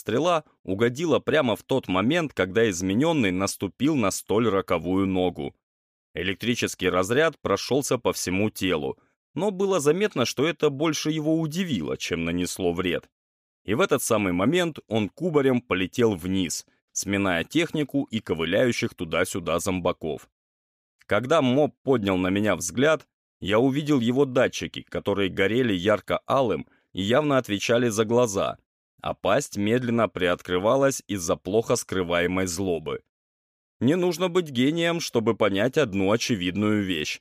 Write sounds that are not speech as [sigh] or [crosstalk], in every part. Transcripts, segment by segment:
стрела угодила прямо в тот момент, когда измененный наступил на столь роковую ногу. Электрический разряд прошелся по всему телу, но было заметно, что это больше его удивило, чем нанесло вред. И в этот самый момент он кубарем полетел вниз, сминая технику и ковыляющих туда-сюда зомбаков. Когда моб поднял на меня взгляд, я увидел его датчики, которые горели ярко-алым и явно отвечали за глаза, а пасть медленно приоткрывалась из-за плохо скрываемой злобы. Не нужно быть гением, чтобы понять одну очевидную вещь.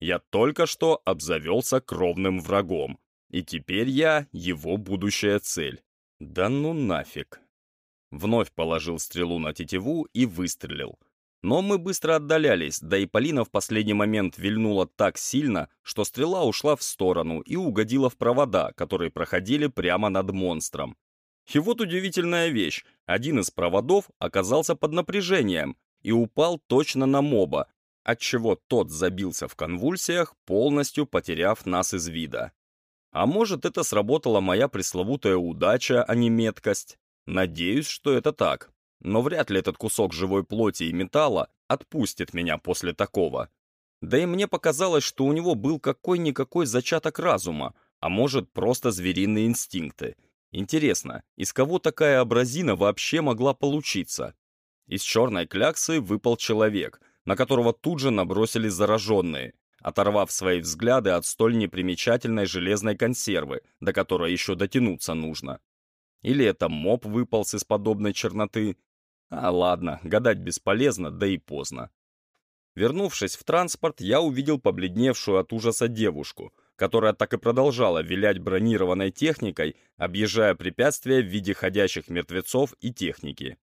Я только что обзавелся кровным врагом, и теперь я его будущая цель. Да ну нафиг. Вновь положил стрелу на тетиву и выстрелил. Но мы быстро отдалялись, да и Полина в последний момент вильнула так сильно, что стрела ушла в сторону и угодила в провода, которые проходили прямо над монстром. И вот удивительная вещь. Один из проводов оказался под напряжением и упал точно на моба, отчего тот забился в конвульсиях, полностью потеряв нас из вида. А может, это сработала моя пресловутая удача, а не меткость? Надеюсь, что это так. Но вряд ли этот кусок живой плоти и металла отпустит меня после такого. Да и мне показалось, что у него был какой-никакой зачаток разума, а может, просто звериные инстинкты. Интересно, из кого такая образина вообще могла получиться? Из черной кляксы выпал человек, на которого тут же набросились зараженные, оторвав свои взгляды от столь непримечательной железной консервы, до которой еще дотянуться нужно. Или это моб выполз из подобной черноты. А ладно, гадать бесполезно, да и поздно. Вернувшись в транспорт, я увидел побледневшую от ужаса девушку, которая так и продолжала вилять бронированной техникой, объезжая препятствия в виде ходящих мертвецов и техники.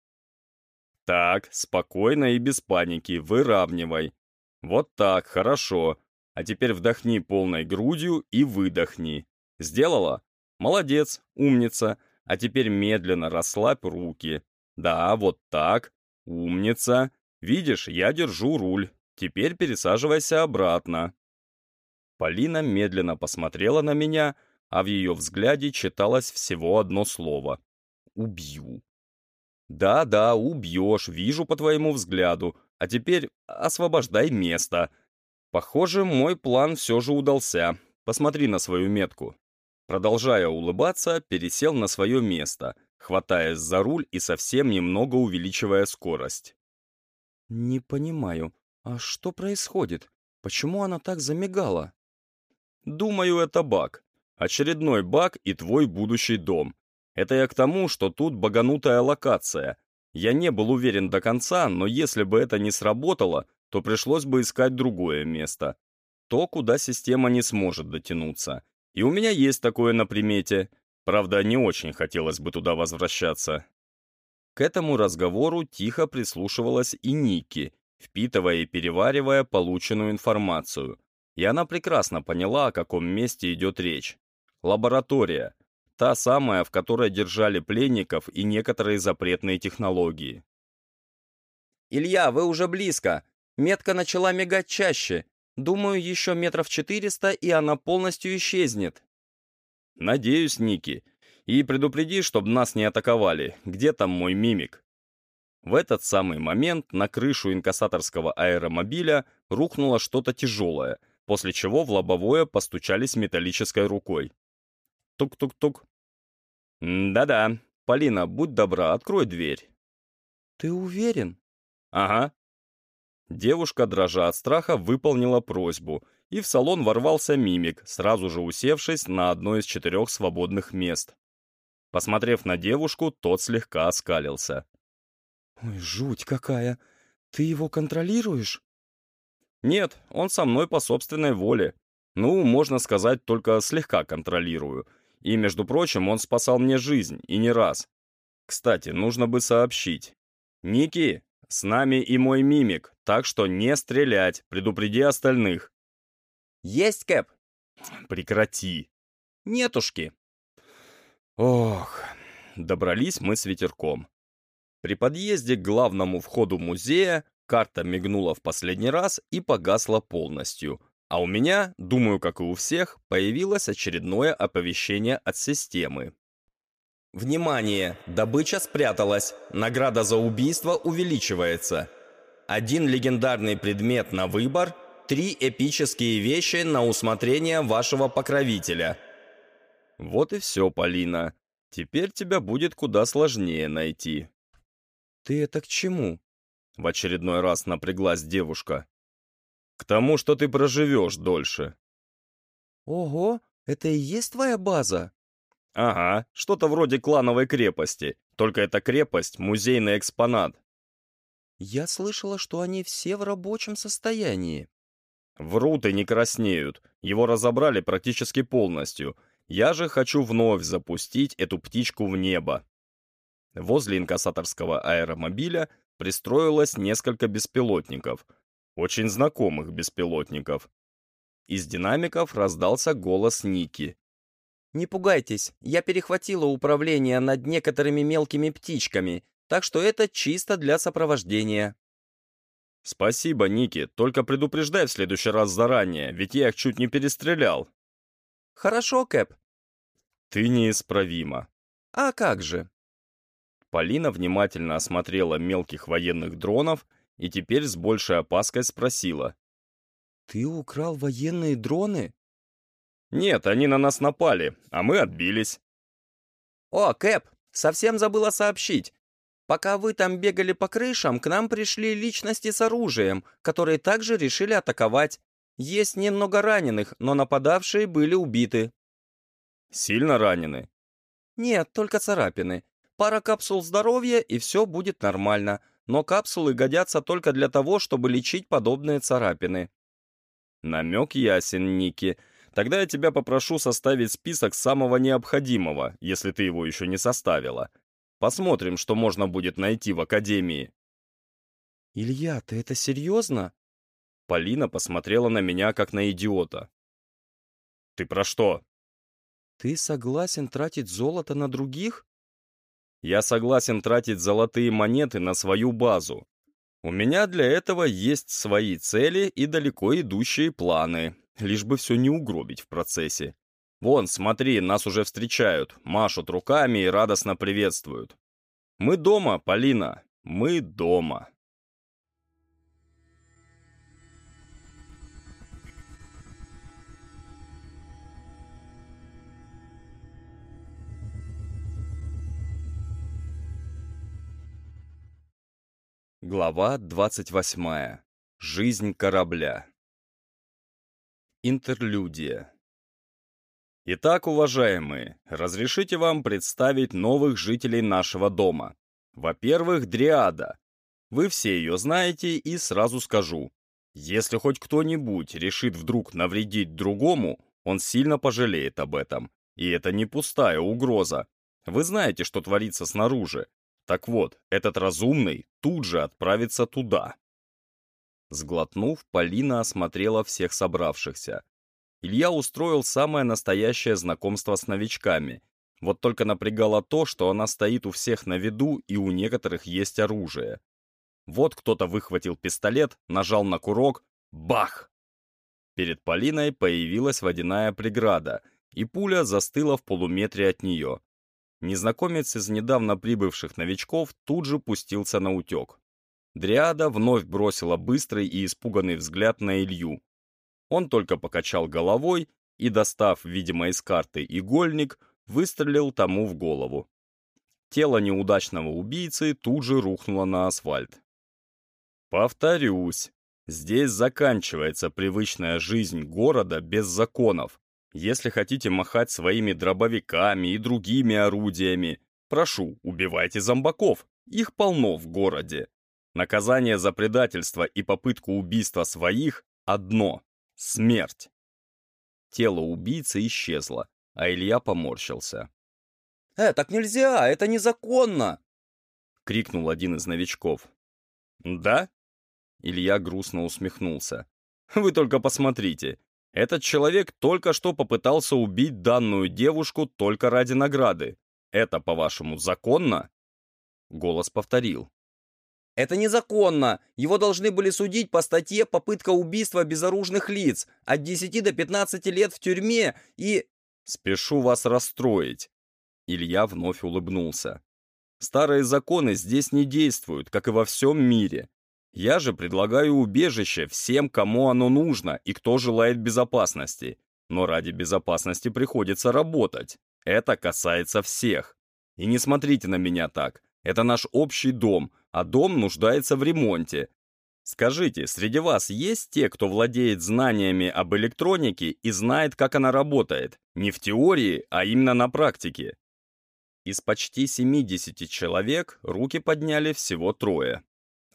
Так, спокойно и без паники, выравнивай. Вот так, хорошо. А теперь вдохни полной грудью и выдохни. Сделала? Молодец, умница. А теперь медленно расслабь руки. Да, вот так. Умница. Видишь, я держу руль. Теперь пересаживайся обратно. Полина медленно посмотрела на меня, а в ее взгляде читалось всего одно слово. «Убью». «Да-да, убьешь, вижу по твоему взгляду. А теперь освобождай место». Похоже, мой план все же удался. Посмотри на свою метку. Продолжая улыбаться, пересел на свое место, хватаясь за руль и совсем немного увеличивая скорость. «Не понимаю, а что происходит? Почему она так замигала?» «Думаю, это баг. Очередной баг и твой будущий дом. Это я к тому, что тут баганутая локация. Я не был уверен до конца, но если бы это не сработало, то пришлось бы искать другое место. То, куда система не сможет дотянуться. И у меня есть такое на примете. Правда, не очень хотелось бы туда возвращаться. К этому разговору тихо прислушивалась и Ники, впитывая и переваривая полученную информацию. И она прекрасно поняла, о каком месте идет речь. Лаборатория. Та самая, в которой держали пленников и некоторые запретные технологии. «Илья, вы уже близко. Метка начала мигать чаще. Думаю, еще метров четыреста, и она полностью исчезнет. Надеюсь, Ники. И предупреди, чтобы нас не атаковали. Где там мой мимик? В этот самый момент на крышу инкассаторского аэромобиля рухнуло что-то тяжелое, после чего в лобовое постучались металлической рукой. Тук-тук-тук. «Да-да. Полина, будь добра, открой дверь». «Ты уверен?» «Ага. Девушка, дрожа от страха, выполнила просьбу, и в салон ворвался мимик, сразу же усевшись на одно из четырех свободных мест. Посмотрев на девушку, тот слегка оскалился. «Ой, жуть какая! Ты его контролируешь?» «Нет, он со мной по собственной воле. Ну, можно сказать, только слегка контролирую. И, между прочим, он спасал мне жизнь, и не раз. Кстати, нужно бы сообщить. Ники, с нами и мой мимик, так что не стрелять, предупреди остальных. Есть, Кэп. Прекрати. Нетушки. Ох, добрались мы с ветерком. При подъезде к главному входу музея карта мигнула в последний раз и погасла полностью, а у меня, думаю, как и у всех, появилось очередное оповещение от системы. Внимание! Добыча спряталась. Награда за убийство увеличивается. Один легендарный предмет на выбор, три эпические вещи на усмотрение вашего покровителя. Вот и все, Полина. Теперь тебя будет куда сложнее найти. Ты это к чему? В очередной раз напряглась девушка. К тому, что ты проживешь дольше. Ого, это и есть твоя база? Ага, что-то вроде клановой крепости, только эта крепость — музейный экспонат. Я слышала, что они все в рабочем состоянии. Врут и не краснеют. Его разобрали практически полностью. Я же хочу вновь запустить эту птичку в небо. Возле инкассаторского аэромобиля пристроилось несколько беспилотников. Очень знакомых беспилотников. Из динамиков раздался голос Ники. Не пугайтесь, я перехватила управление над некоторыми мелкими птичками, так что это чисто для сопровождения. Спасибо, Ники, только предупреждай в следующий раз заранее, ведь я их чуть не перестрелял. Хорошо, Кэп. Ты неисправима. А как же? Полина внимательно осмотрела мелких военных дронов и теперь с большей опаской спросила. «Ты украл военные дроны?» «Нет, они на нас напали, а мы отбились». «О, Кэп, совсем забыла сообщить. Пока вы там бегали по крышам, к нам пришли личности с оружием, которые также решили атаковать. Есть немного раненых, но нападавшие были убиты». «Сильно ранены?» «Нет, только царапины. Пара капсул здоровья, и все будет нормально. Но капсулы годятся только для того, чтобы лечить подобные царапины». Намек ясен, Ники. Тогда я тебя попрошу составить список самого необходимого, если ты его еще не составила. Посмотрим, что можно будет найти в Академии». «Илья, ты это серьезно?» Полина посмотрела на меня, как на идиота. «Ты про что?» «Ты согласен тратить золото на других?» «Я согласен тратить золотые монеты на свою базу. У меня для этого есть свои цели и далеко идущие планы, лишь бы все не угробить в процессе. Вон, смотри, нас уже встречают, машут руками и радостно приветствуют. Мы дома, Полина, мы дома. Глава 28. Жизнь корабля. Интерлюдия. Итак, уважаемые, разрешите вам представить новых жителей нашего дома. Во-первых, Дриада. Вы все ее знаете и сразу скажу. Если хоть кто-нибудь решит вдруг навредить другому, он сильно пожалеет об этом. И это не пустая угроза. Вы знаете, что творится снаружи. Так вот, этот разумный тут же отправится туда. Сглотнув, Полина осмотрела всех собравшихся. Илья устроил самое настоящее знакомство с новичками. Вот только напрягало то, что она стоит у всех на виду и у некоторых есть оружие. Вот кто-то выхватил пистолет, нажал на курок, бах! Перед Полиной появилась водяная преграда, и пуля застыла в полуметре от нее. Незнакомец из недавно прибывших новичков тут же пустился на утек. Дриада вновь бросила быстрый и испуганный взгляд на Илью. Он только покачал головой и, достав, видимо, из карты игольник, выстрелил тому в голову. Тело неудачного убийцы тут же рухнуло на асфальт. Повторюсь, здесь заканчивается привычная жизнь города без законов. Если хотите махать своими дробовиками и другими орудиями, прошу, убивайте зомбаков, их полно в городе. Наказание за предательство и попытку убийства своих одно — смерть. Тело убийцы исчезло, а Илья поморщился. «Э, так нельзя, это незаконно!» — крикнул один из новичков. «Да?» — Илья грустно усмехнулся. «Вы только посмотрите. Этот человек только что попытался убить данную девушку только ради награды. Это, по-вашему, законно?» Голос повторил. Это незаконно. Его должны были судить по статье «Попытка убийства безоружных лиц» от 10 до 15 лет в тюрьме и... Спешу вас расстроить. Илья вновь улыбнулся. Старые законы здесь не действуют, как и во всем мире. Я же предлагаю убежище всем, кому оно нужно и кто желает безопасности. Но ради безопасности приходится работать. Это касается всех. И не смотрите на меня так. Это наш общий дом, а дом нуждается в ремонте. Скажите, среди вас есть те, кто владеет знаниями об электронике и знает, как она работает? Не в теории, а именно на практике. Из почти 70 человек руки подняли всего трое.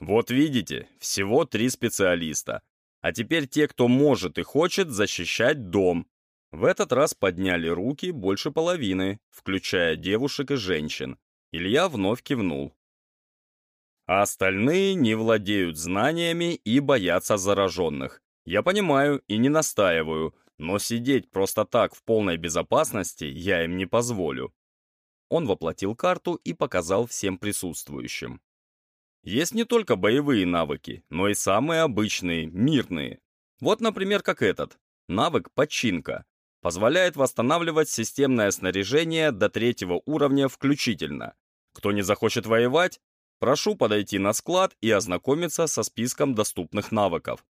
Вот видите, всего три специалиста. А теперь те, кто может и хочет защищать дом. В этот раз подняли руки больше половины, включая девушек и женщин. Илья вновь кивнул. А остальные не владеют знаниями и боятся зараженных. Я понимаю и не настаиваю, но сидеть просто так в полной безопасности я им не позволю. Он воплотил карту и показал всем присутствующим. Есть не только боевые навыки, но и самые обычные, мирные. Вот, например, как этот. Навык «Починка». Позволяет восстанавливать системное снаряжение до третьего уровня включительно. Кто не захочет воевать, прошу подойти на склад и ознакомиться со списком доступных навыков.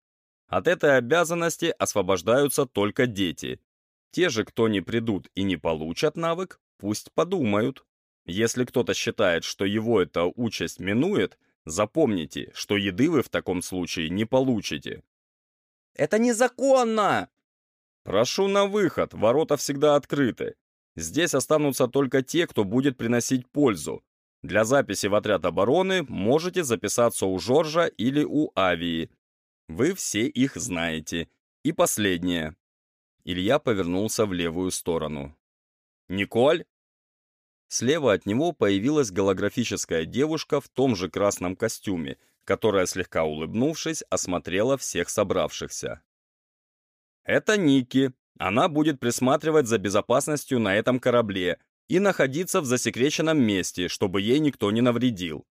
От этой обязанности освобождаются только дети. Те же, кто не придут и не получат навык, пусть подумают. Если кто-то считает, что его эта участь минует, запомните, что еды вы в таком случае не получите. «Это незаконно!» «Прошу на выход, ворота всегда открыты. Здесь останутся только те, кто будет приносить пользу. Для записи в отряд обороны можете записаться у Жоржа или у Авии. Вы все их знаете. И последнее». Илья повернулся в левую сторону. «Николь?» Слева от него появилась голографическая девушка в том же красном костюме, которая, слегка улыбнувшись, осмотрела всех собравшихся. «Это Ники. Она будет присматривать за безопасностью на этом корабле и находиться в засекреченном месте, чтобы ей никто не навредил.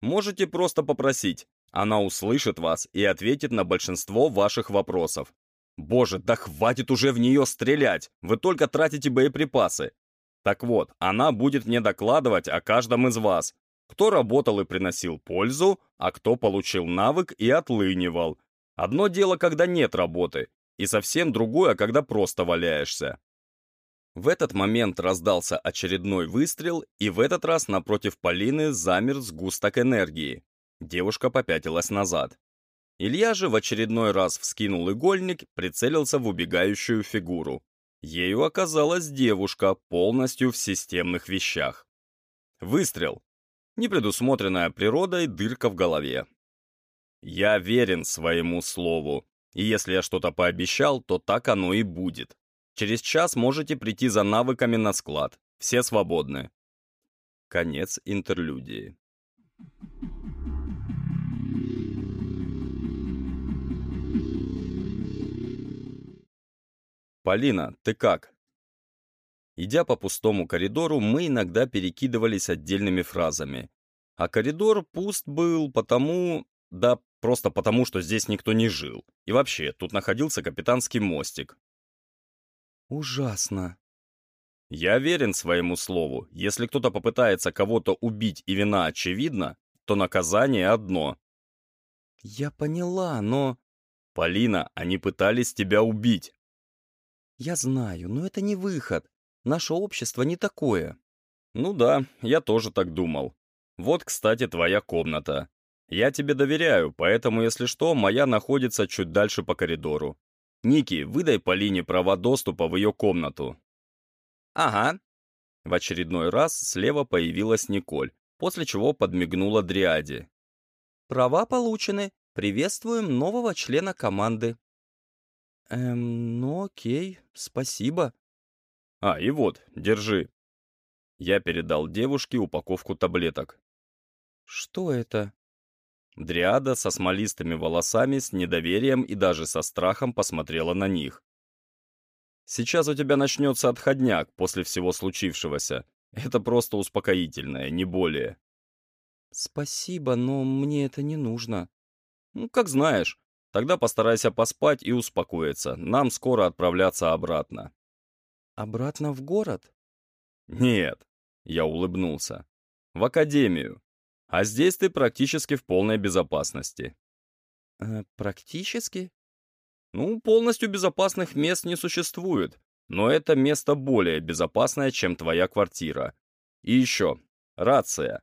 Можете просто попросить. Она услышит вас и ответит на большинство ваших вопросов. Боже, да хватит уже в нее стрелять! Вы только тратите боеприпасы. Так вот, она будет мне докладывать о каждом из вас, кто работал и приносил пользу, а кто получил навык и отлынивал. Одно дело, когда нет работы, и совсем другое, когда просто валяешься. В этот момент раздался очередной выстрел, и в этот раз напротив Полины замер сгусток энергии. Девушка попятилась назад. Илья же в очередной раз вскинул игольник, прицелился в убегающую фигуру. Ею оказалась девушка, полностью в системных вещах. Выстрел. Непредусмотренная природой дырка в голове. Я верен своему слову, и если я что-то пообещал, то так оно и будет. Через час можете прийти за навыками на склад. Все свободны. Конец интерлюдии. «Полина, ты как?» Идя по пустому коридору, мы иногда перекидывались отдельными фразами. А коридор пуст был потому... Да, просто потому, что здесь никто не жил. И вообще, тут находился капитанский мостик. «Ужасно». Я верен своему слову. Если кто-то попытается кого-то убить и вина очевидна, то наказание одно. «Я поняла, но...» «Полина, они пытались тебя убить. «Я знаю, но это не выход. Наше общество не такое». «Ну да, я тоже так думал. Вот, кстати, твоя комната. Я тебе доверяю, поэтому, если что, моя находится чуть дальше по коридору. Ники, выдай Полине права доступа в ее комнату». «Ага». В очередной раз слева появилась Николь, после чего подмигнула Дриаде. «Права получены. Приветствуем нового члена команды». «Эм, ну окей, спасибо». «А, и вот, держи». Я передал девушке упаковку таблеток. «Что это?» Дриада со смолистыми волосами с недоверием и даже со страхом посмотрела на них. «Сейчас у тебя начнется отходняк после всего случившегося. Это просто успокоительное, не более». «Спасибо, но мне это не нужно». «Ну, как знаешь. Тогда постарайся поспать и успокоиться. Нам скоро отправляться обратно». «Обратно в город?» «Нет. Я улыбнулся. «В академию. А здесь ты практически в полной безопасности». Э, «Практически?» «Ну, полностью безопасных мест не существует, но это место более безопасное, чем твоя квартира. И еще, рация.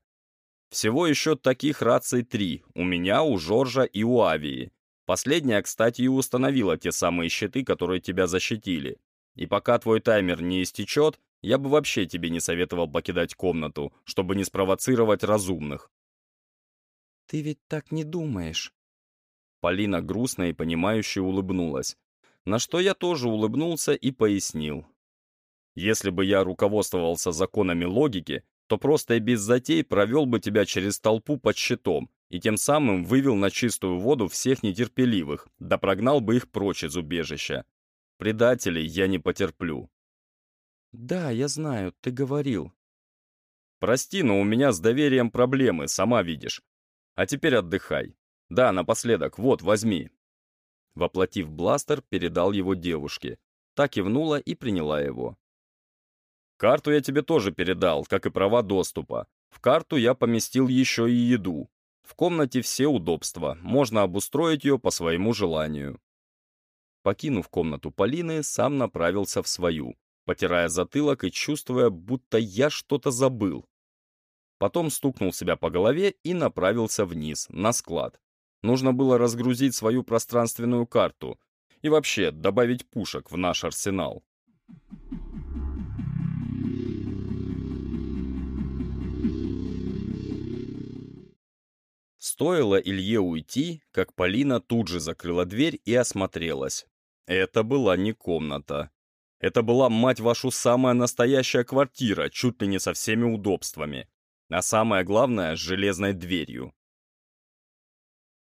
Всего еще таких раций три, у меня, у Жоржа и у Авии. Последняя, кстати, и установила те самые щиты, которые тебя защитили. И пока твой таймер не истечет, я бы вообще тебе не советовал покидать комнату, чтобы не спровоцировать разумных. «Ты ведь так не думаешь?» Полина грустно и понимающе улыбнулась, на что я тоже улыбнулся и пояснил. Если бы я руководствовался законами логики, то просто и без затей провел бы тебя через толпу под щитом и тем самым вывел на чистую воду всех нетерпеливых, да прогнал бы их прочь из убежища. Предателей я не потерплю. «Да, я знаю, ты говорил». «Прости, но у меня с доверием проблемы, сама видишь. А теперь отдыхай. Да, напоследок, вот, возьми». Воплотив бластер, передал его девушке. Та кивнула и приняла его. «Карту я тебе тоже передал, как и права доступа. В карту я поместил еще и еду. В комнате все удобства, можно обустроить ее по своему желанию». Покинув комнату Полины, сам направился в свою, потирая затылок и чувствуя, будто я что-то забыл. Потом стукнул себя по голове и направился вниз, на склад. Нужно было разгрузить свою пространственную карту и вообще добавить пушек в наш арсенал. Стоило Илье уйти, как Полина тут же закрыла дверь и осмотрелась. Это была не комната. Это была, мать вашу, самая настоящая квартира, чуть ли не со всеми удобствами. А самое главное, с железной дверью.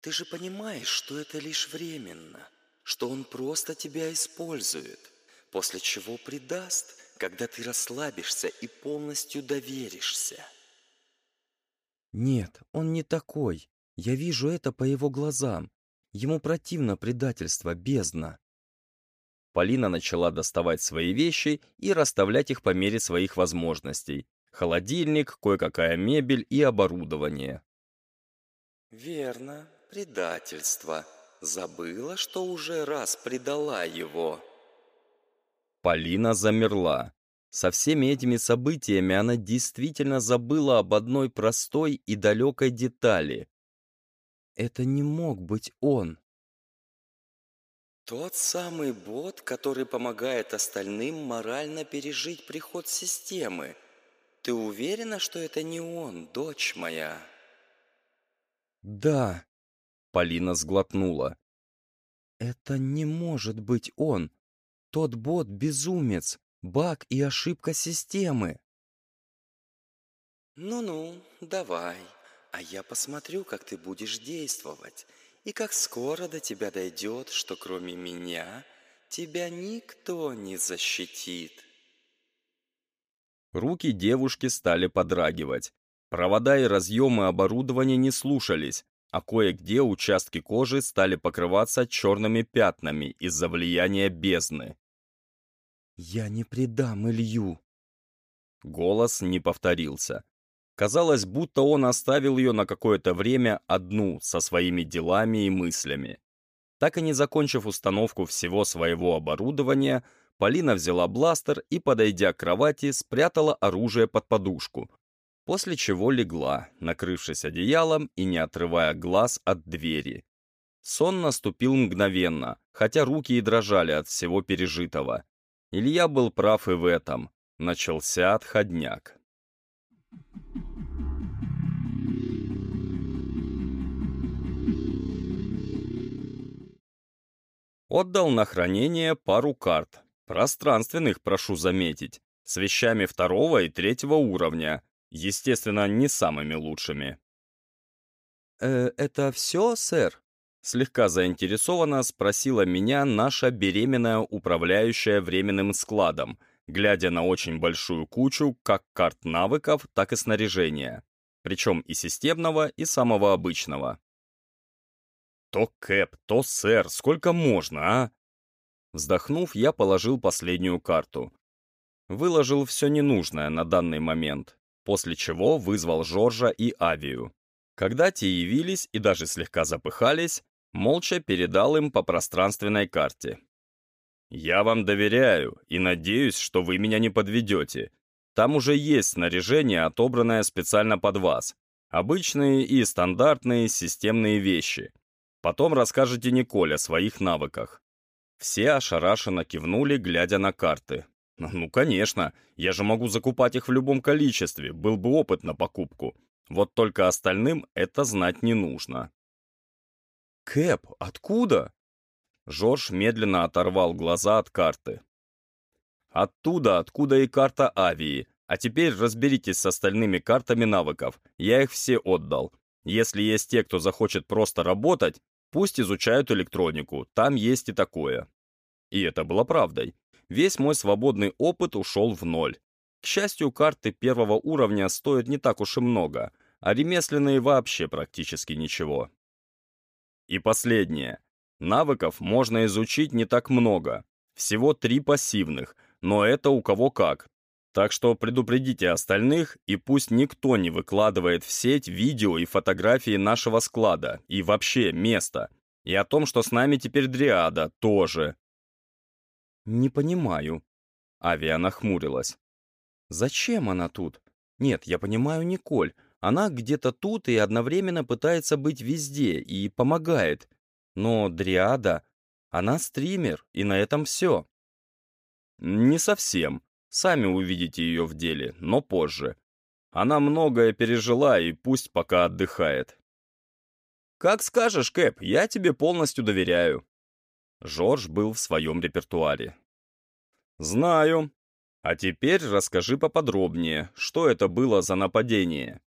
«Ты же понимаешь, что это лишь временно, что он просто тебя использует, после чего предаст, когда ты расслабишься и полностью доверишься». «Нет, он не такой. Я вижу это по его глазам. Ему противно предательство, бездна». Полина начала доставать свои вещи и расставлять их по мере своих возможностей. Холодильник, кое-какая мебель и оборудование. «Верно, предательство. Забыла, что уже раз предала его». Полина замерла. Со всеми этими событиями она действительно забыла об одной простой и далекой детали. Это не мог быть он. Тот самый бот, который помогает остальным морально пережить приход системы. Ты уверена, что это не он, дочь моя? Да. Полина сглотнула. Это не может быть он. Тот бот безумец, баг и ошибка системы. Ну-ну, давай, а я посмотрю, как ты будешь действовать и как скоро до тебя дойдет, что кроме меня тебя никто не защитит. Руки девушки стали подрагивать. Провода и разъемы оборудования не слушались, а кое-где участки кожи стали покрываться черными пятнами из-за влияния бездны. «Я не предам Илью!» Голос не повторился. Казалось, будто он оставил ее на какое-то время одну со своими делами и мыслями. Так и не закончив установку всего своего оборудования, Полина взяла бластер и, подойдя к кровати, спрятала оружие под подушку, после чего легла, накрывшись одеялом и не отрывая глаз от двери. Сон наступил мгновенно, хотя руки и дрожали от всего пережитого. Илья был прав и в этом. Начался отходняк. Отдал на хранение пару карт. Пространственных, прошу заметить. С вещами второго и третьего уровня. Естественно, не самыми лучшими. «Э, «Это все, сэр?» Слегка заинтересованно спросила меня наша беременная управляющая временным складом, глядя на очень большую кучу как карт навыков, так и снаряжения. Причем и системного, и самого обычного. То Кэп, то сэр, сколько можно, а? Вздохнув, я положил последнюю карту. Выложил все ненужное на данный момент. после чего вызвал Жоржа и Авию. Когда те явились и даже слегка запыхались, молча передал им по пространственной карте. «Я вам доверяю и надеюсь, что вы меня не подведете. Там уже есть снаряжение, отобранное специально под вас. Обычные и стандартные системные вещи. Потом расскажете Николе о своих навыках». Все ошарашенно кивнули, глядя на карты. «Ну, конечно, я же могу закупать их в любом количестве, был бы опыт на покупку. Вот только остальным это знать не нужно». «Кэп, откуда?» Жорж медленно оторвал глаза от карты. «Оттуда, откуда и карта Авии. А теперь разберитесь с остальными картами навыков. Я их все отдал. Если есть те, кто захочет просто работать, пусть изучают электронику, там есть и такое». И это было правдой. Весь мой свободный опыт ушел в ноль. К счастью, карты первого уровня стоят не так уж и много, а ремесленные вообще практически ничего. И последнее. Навыков можно изучить не так много. Всего три пассивных, но это у кого как. Так что предупредите остальных, и пусть никто не выкладывает в сеть видео и фотографии нашего склада, и вообще места. И о том, что с нами теперь Дриада, тоже. «Не понимаю». Авиа нахмурилась. «Зачем она тут? Нет, я понимаю Николь. Она где-то тут и одновременно пытается быть везде и помогает. Но Дриада, она стример, и на этом все. Не совсем. Сами увидите ее в деле, но позже. Она многое пережила и пусть пока отдыхает. «Как скажешь, Кэп, я тебе полностью доверяю». Жорж был в своем репертуаре. «Знаю. А теперь расскажи поподробнее, что это было за нападение?»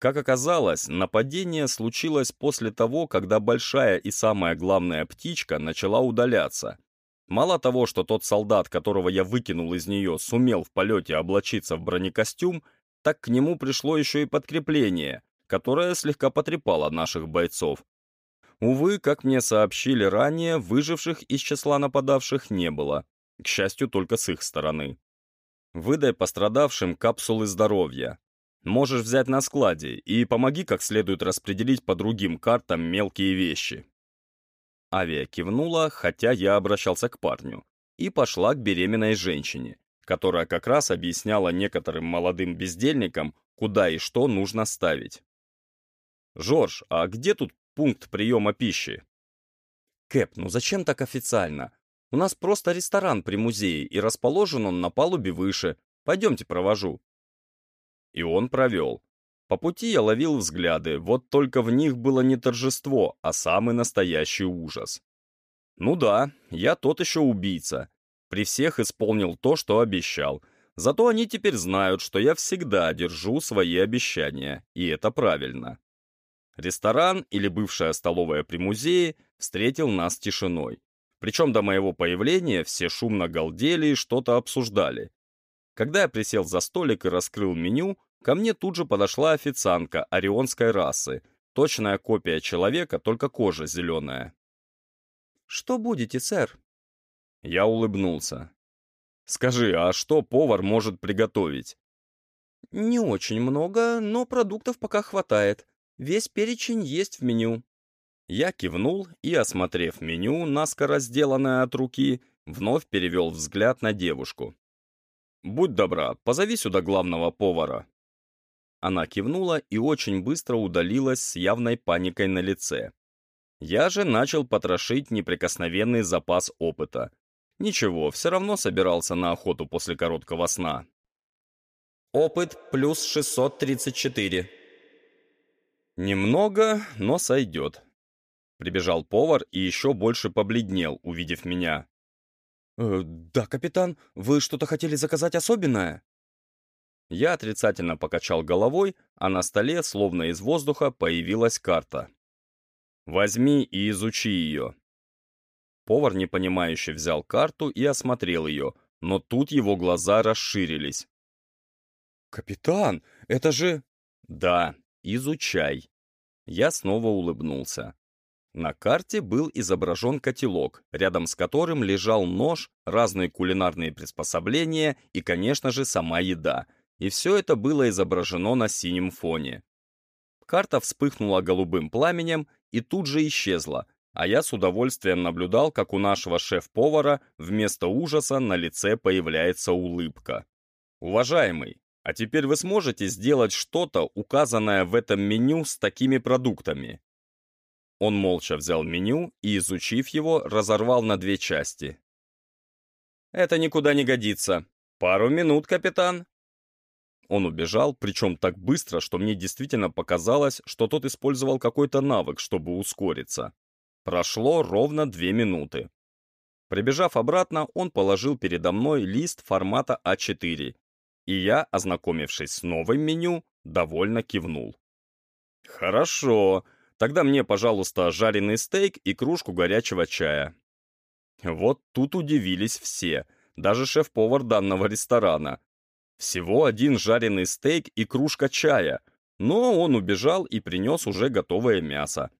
Как оказалось, нападение случилось после того, когда большая и самая главная птичка начала удаляться. Мало того, что тот солдат, которого я выкинул из нее, сумел в полете облачиться в бронекостюм, так к нему пришло еще и подкрепление, которое слегка потрепало наших бойцов. Увы, как мне сообщили ранее, выживших из числа нападавших не было. К счастью, только с их стороны. Выдай пострадавшим капсулы здоровья, Можешь взять на складе и помоги как следует распределить по другим картам мелкие вещи». Авиа кивнула, хотя я обращался к парню, и пошла к беременной женщине, которая как раз объясняла некоторым молодым бездельникам, куда и что нужно ставить. «Жорж, а где тут пункт приема пищи?» «Кэп, ну зачем так официально? У нас просто ресторан при музее, и расположен он на палубе выше. Пойдемте провожу». И он провел. По пути я ловил взгляды, вот только в них было не торжество, а самый настоящий ужас. Ну да, я тот еще убийца. При всех исполнил то, что обещал. Зато они теперь знают, что я всегда держу свои обещания, и это правильно. Ресторан или бывшая столовая при музее встретил нас тишиной. Причем до моего появления все шумно галдели и что-то обсуждали. Когда я присел за столик и раскрыл меню, ко мне тут же подошла официантка орионской расы, точная копия человека, только кожа зеленая. «Что будете, сэр?» Я улыбнулся. «Скажи, а что повар может приготовить?» «Не очень много, но продуктов пока хватает. Весь перечень есть в меню». Я кивнул и, осмотрев меню, наскоро сделанное от руки, вновь перевел взгляд на девушку. «Будь добра, позови сюда главного повара». Она кивнула и очень быстро удалилась с явной паникой на лице. Я же начал потрошить неприкосновенный запас опыта. Ничего, все равно собирался на охоту после короткого сна. Опыт плюс 634. Немного, но сойдет. Прибежал повар и еще больше побледнел, увидев меня. «Э, «Да, капитан, вы что-то хотели заказать особенное?» Я отрицательно покачал головой, а на столе, словно из воздуха, появилась карта. «Возьми и изучи ее». Повар непонимающе взял карту и осмотрел ее, но тут его глаза расширились. «Капитан, это же...» «Да, изучай». Я снова улыбнулся. На карте был изображен котелок, рядом с которым лежал нож, разные кулинарные приспособления и, конечно же, сама еда. и все это было изображено на синем фоне. Карта вспыхнула голубым пламенем и тут же исчезла, а я с удовольствием наблюдал, как у нашего шеф-повара вместо ужаса на лице появляется улыбка. «Уважаемый, а теперь вы сможете сделать что-то, указанное в этом меню с такими продуктами?» Он молча взял меню и, изучив его, разорвал на две части. «Это никуда не годится. Пару минут, капитан». Он убежал, причем так быстро, что мне действительно показалось, что тот использовал какой-то навык, чтобы ускориться. Прошло ровно две минуты. Прибежав обратно, он положил передо мной лист формата А4, и я, ознакомившись с новым меню, довольно кивнул. «Хорошо», Тогда мне, пожалуйста, жареный стейк и кружку горячего чая. Вот тут удивились все, даже шеф-повар данного ресторана. Всего один жареный стейк и кружка чая, но он убежал и принес уже готовое мясо.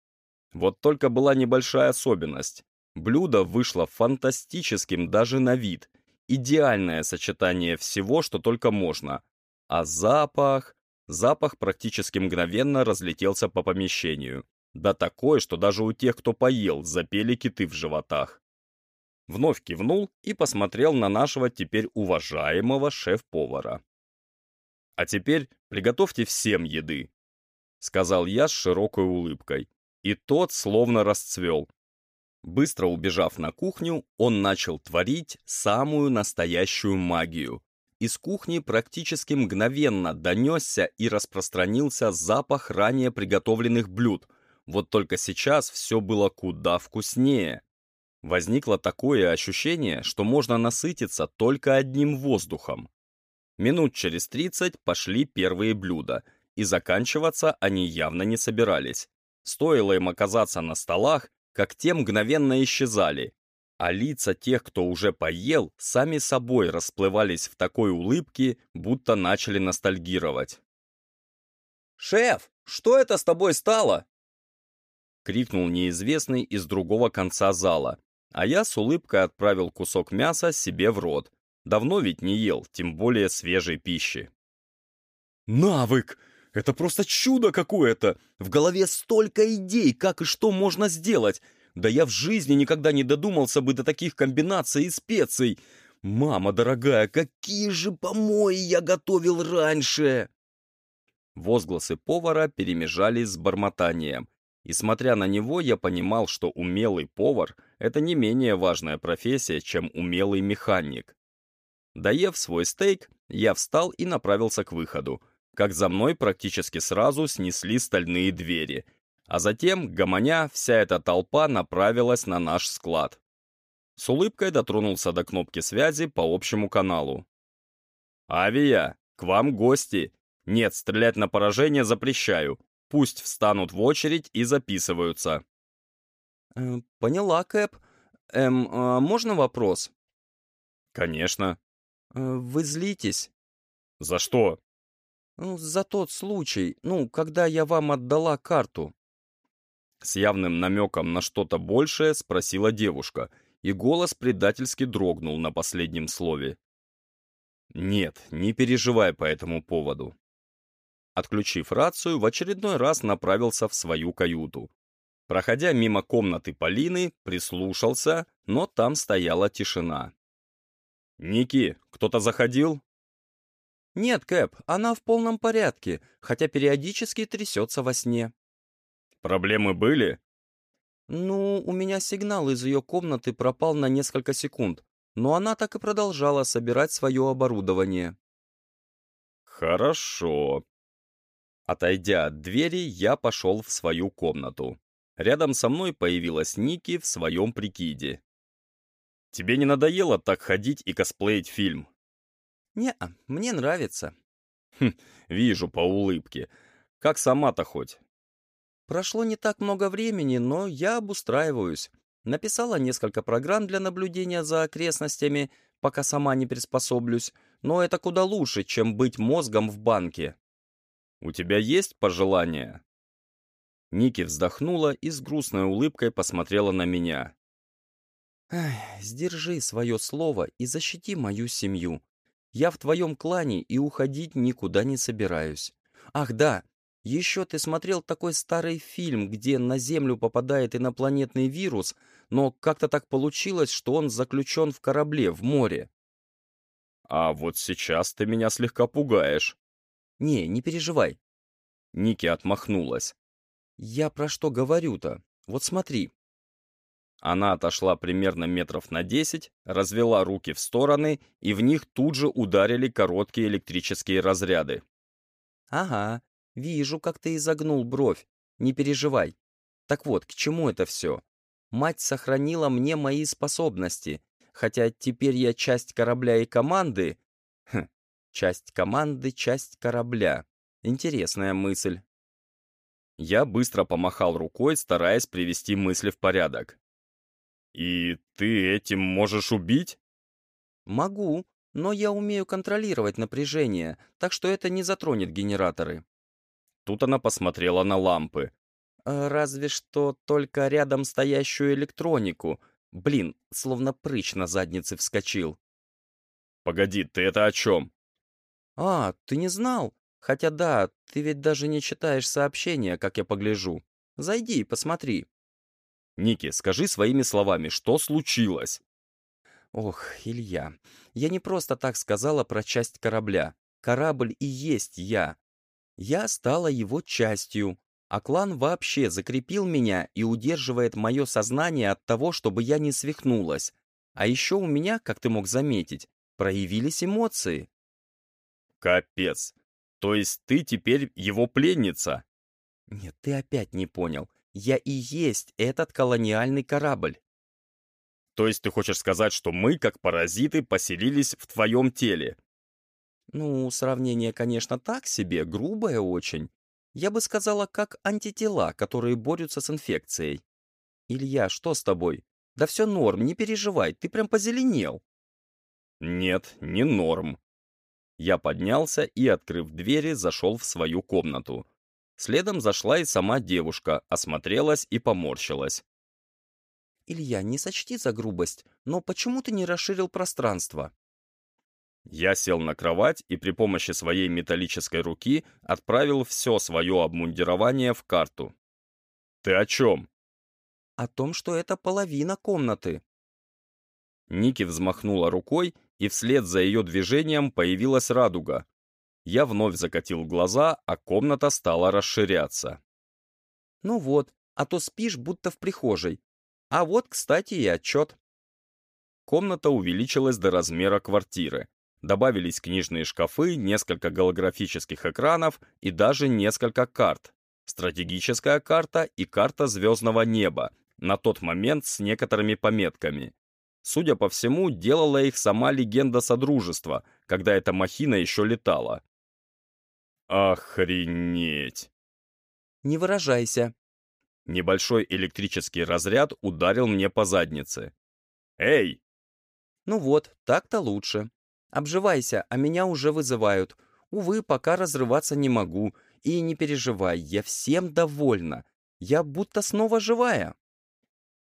Вот только была небольшая особенность. Блюдо вышло фантастическим даже на вид. Идеальное сочетание всего, что только можно. А запах... Запах практически мгновенно разлетелся по помещению. Да такой, что даже у тех, кто поел, запели киты в животах. Вновь кивнул и посмотрел на нашего теперь уважаемого шеф-повара. «А теперь приготовьте всем еды», — сказал я с широкой улыбкой. И тот словно расцвел. Быстро убежав на кухню, он начал творить самую настоящую магию, из кухни практически мгновенно донесся и распространился запах ранее приготовленных блюд. Вот только сейчас все было куда вкуснее. Возникло такое ощущение, что можно насытиться только одним воздухом. Минут через 30 пошли первые блюда, и заканчиваться они явно не собирались. Стоило им оказаться на столах, как те мгновенно исчезали, а лица тех, кто уже поел, сами собой расплывались в такой улыбке, будто начали ностальгировать. «Шеф, что это с тобой стало?» Крикнул неизвестный из другого конца зала, а я с улыбкой отправил кусок мяса себе в рот. Давно ведь не ел, тем более свежей пищи. «Навык! Это просто чудо какое-то! В голове столько идей, как и что можно сделать!» Да я в жизни никогда не додумался бы до таких комбинаций и специй. Мама дорогая, какие же помои я готовил раньше!» Возгласы повара перемежались с бормотанием. И смотря на него, я понимал, что умелый повар — это не менее важная профессия, чем умелый механик. Доев свой стейк, я встал и направился к выходу, как за мной практически сразу снесли стальные двери — а затем, гомоня, вся эта толпа направилась на наш склад. С улыбкой дотронулся до кнопки связи по общему каналу. «Авиа, к вам гости. Нет, стрелять на поражение запрещаю. Пусть встанут в очередь и записываются». Э, «Поняла, Кэп. Эм, а можно вопрос?» «Конечно». Э, «Вы злитесь?» «За что?» «Ну, за тот случай, ну, когда я вам отдала карту». С явным намеком на что-то большее спросила девушка, и голос предательски дрогнул на последнем слове. «Нет, не переживай по этому поводу». Отключив рацию, в очередной раз направился в свою каюту. Проходя мимо комнаты Полины, прислушался, но там стояла тишина. «Ники, кто-то заходил?» «Нет, Кэп, она в полном порядке, хотя периодически трясется во сне». Проблемы были? Ну, у меня сигнал из ее комнаты пропал на несколько секунд, но она так и продолжала собирать свое оборудование. Хорошо. Отойдя от двери, я пошел в свою комнату. Рядом со мной появилась Ники в своем прикиде. «Тебе не надоело так ходить и косплеить фильм?» «Не, мне нравится». «Хм, вижу по улыбке. Как сама-то хоть?» Прошло не так много времени, но я обустраиваюсь. Написала несколько программ для наблюдения за окрестностями, пока сама не приспособлюсь, но это куда лучше, чем быть мозгом в банке. «У тебя есть пожелания?» Ники вздохнула и с грустной улыбкой посмотрела на меня. «Эх, сдержи свое слово и защити мою семью. Я в твоем клане и уходить никуда не собираюсь. Ах да, еще ты смотрел такой старый фильм, где на Землю попадает инопланетный вирус, но как-то так получилось, что он заключен в корабле в море. А вот сейчас ты меня слегка пугаешь. Не, не переживай. Ники отмахнулась. Я про что говорю-то? Вот смотри. Она отошла примерно метров на десять, развела руки в стороны, и в них тут же ударили короткие электрические разряды. Ага, вижу, как ты изогнул бровь. Не переживай. Так вот, к чему это все? Мать сохранила мне мои способности, хотя теперь я часть корабля и команды... Хм, часть команды, часть корабля. Интересная мысль. Я быстро помахал рукой, стараясь привести мысли в порядок. «И ты этим можешь убить?» «Могу, но я умею контролировать напряжение, так что это не затронет генераторы». Тут она посмотрела на лампы. «Э, «Разве что только рядом стоящую электронику, Блин, словно прыщ на заднице вскочил. «Погоди, ты это о чем?» «А, ты не знал? Хотя да, ты ведь даже не читаешь сообщения, как я погляжу. Зайди и посмотри». «Ники, скажи своими словами, что случилось?» «Ох, Илья, я не просто так сказала про часть корабля. Корабль и есть я. Я стала его частью, а клан вообще закрепил меня и удерживает мое сознание от того, чтобы я не свихнулась. А еще у меня, как ты мог заметить, проявились эмоции. Капец. То есть ты теперь его пленница? Нет, ты опять не понял. Я и есть этот колониальный корабль. То есть ты хочешь сказать, что мы, как паразиты, поселились в твоем теле? Ну, сравнение, конечно, так себе, грубое очень. Я бы сказала, как антитела, которые борются с инфекцией. Илья, что с тобой? Да все норм, не переживай, ты прям позеленел. Нет, не норм. Я поднялся и, открыв двери, зашел в свою комнату. Следом зашла и сама девушка, осмотрелась и поморщилась. «Илья, не сочти за грубость, но почему ты не расширил пространство?» Я сел на кровать и при помощи своей металлической руки отправил все свое обмундирование в карту. «Ты о чем?» «О том, что это половина комнаты». Ники взмахнула рукой, и вслед за ее движением появилась радуга. Я вновь закатил глаза, а комната стала расширяться. «Ну вот, а то спишь, будто в прихожей. А вот, кстати, и отчет». Комната увеличилась до размера квартиры. Добавились книжные шкафы, несколько голографических экранов и даже несколько карт. Стратегическая карта и карта звездного неба, на тот момент с некоторыми пометками. Судя по всему, делала их сама легенда Содружества, когда эта махина еще летала. Охренеть! Не выражайся. Небольшой электрический разряд ударил мне по заднице. Эй! Ну вот, так-то лучше. Обживайся, а меня уже вызывают. Увы, пока разрываться не могу. И не переживай, я всем довольна. Я будто снова живая».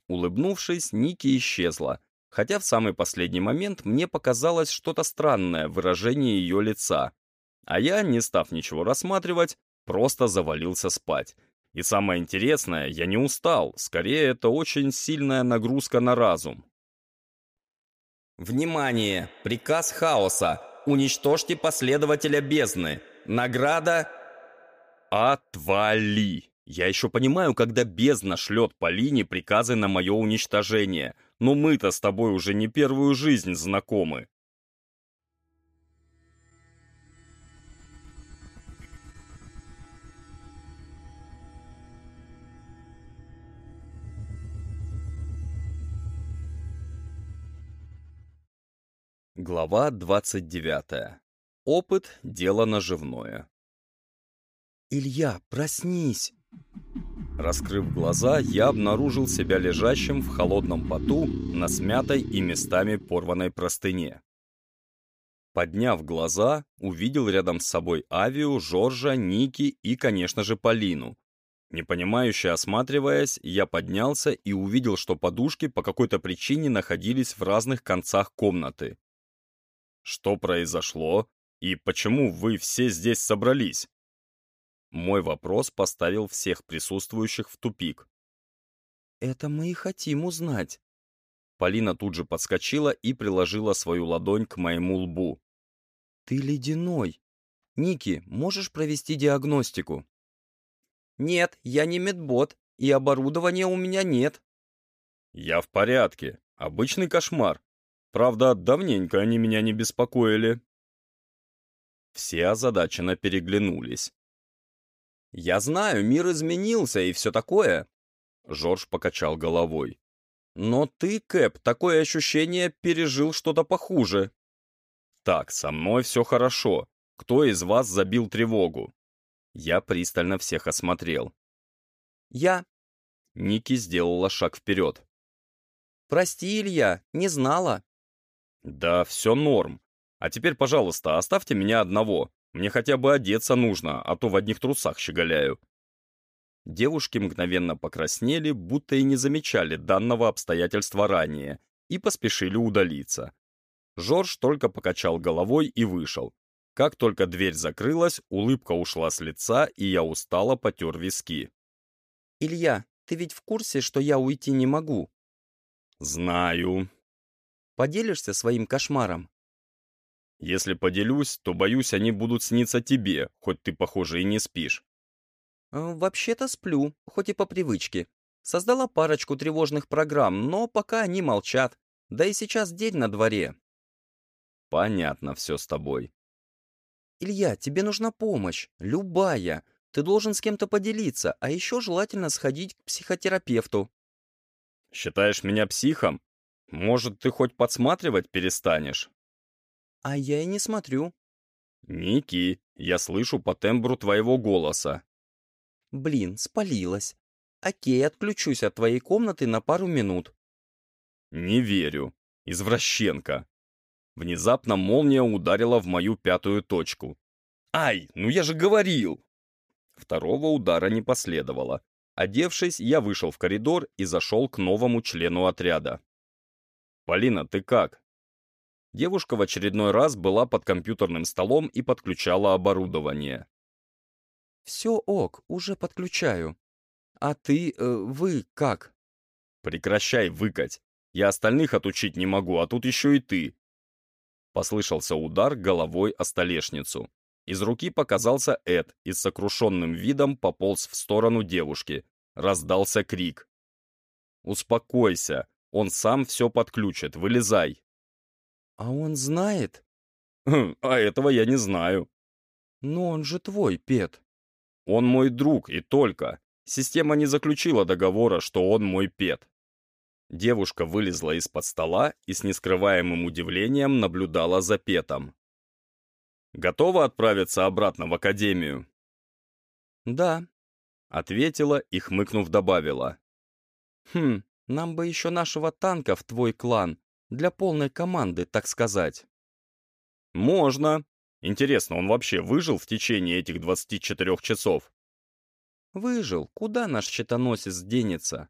Улыбнувшись, Ники исчезла, хотя в самый последний момент мне показалось что-то странное в выражении ее лица. А я, не став ничего рассматривать, просто завалился спать. И самое интересное, я не устал, скорее это очень сильная нагрузка на разум. Внимание! Приказ хаоса! Уничтожьте последователя бездны! Награда... Отвали! Я еще понимаю, когда бездна шлет по линии приказы на мое уничтожение, но мы-то с тобой уже не первую жизнь знакомы. Глава 29. Опыт – дело наживное. «Илья, проснись!» Раскрыв глаза, я обнаружил себя лежащим в холодном поту на смятой и местами порванной простыне. Подняв глаза, увидел рядом с собой Авиу, Жоржа, Ники и, конечно же, Полину. Непонимающе осматриваясь, я поднялся и увидел, что подушки по какой-то причине находились в разных концах комнаты. Что произошло? И почему вы все здесь собрались? Мой вопрос поставил всех присутствующих в тупик. «Это мы и хотим узнать». Полина тут же подскочила и приложила свою ладонь к моему лбу. «Ты ледяной. Ники, можешь провести диагностику?» «Нет, я не медбот, и оборудования у меня нет». «Я в порядке. Обычный кошмар. Правда, давненько они меня не беспокоили». Все озадаченно переглянулись. «Я знаю, мир изменился и все такое», — Жорж покачал головой. «Но ты, Кэп, такое ощущение пережил что-то похуже». «Так, со мной все хорошо. Кто из вас забил тревогу?» Я пристально всех осмотрел. «Я». Ники сделала шаг вперед. «Прости, Илья, не знала». «Да, все норм. А теперь, пожалуйста, оставьте меня одного. Мне хотя бы одеться нужно, а то в одних трусах щеголяю». Девушки мгновенно покраснели, будто и не замечали данного обстоятельства ранее, и поспешили удалиться. Жорж только покачал головой и вышел. Как только дверь закрылась, улыбка ушла с лица, и я устало потер виски. «Илья, ты ведь в курсе, что я уйти не могу?» «Знаю». «Поделишься своим кошмаром?» Если поделюсь, то, боюсь, они будут сниться тебе, хоть ты, похоже, и не спишь. Э, «Вообще-то сплю, хоть и по привычке. Создала парочку тревожных программ, но пока они молчат. Да и сейчас день на дворе». «Понятно все с тобой». «Илья, тебе нужна помощь. Любая. Ты должен с кем-то поделиться, а еще желательно сходить к психотерапевту». «Считаешь меня психом? Может, ты хоть подсматривать перестанешь?» А я и не смотрю. Ники, я слышу по тембру твоего голоса. Блин, спалилась. Окей, отключусь от твоей комнаты на пару минут. Не верю. Извращенка. Внезапно молния ударила в мою пятую точку. Ай, ну я же говорил! Второго удара не последовало. Одевшись, я вышел в коридор и зашел к новому члену отряда. «Полина, ты как?» Девушка в очередной раз была под компьютерным столом и подключала оборудование. «Все ок, уже подключаю. А ты, э, вы как?» «Прекращай выкать. Я остальных отучить не могу, а тут еще и ты». Послышался удар головой о столешницу. Из руки показался Эд и с сокрушенным видом пополз в сторону девушки. Раздался крик. «Успокойся, он сам все подключит, вылезай!» «А он знает?» хм, «А этого я не знаю». «Но он же твой, Пет». «Он мой друг, и только. Система не заключила договора, что он мой Пет». Девушка вылезла из-под стола и с нескрываемым удивлением наблюдала за Петом. «Готова отправиться обратно в академию?» «Да», — ответила и, хмыкнув, добавила. «Хм, нам бы еще нашего танка в твой клан, для полной команды, так сказать. Можно. Интересно, он вообще выжил в течение этих 24 часов? Выжил. Куда наш щитоносец денется?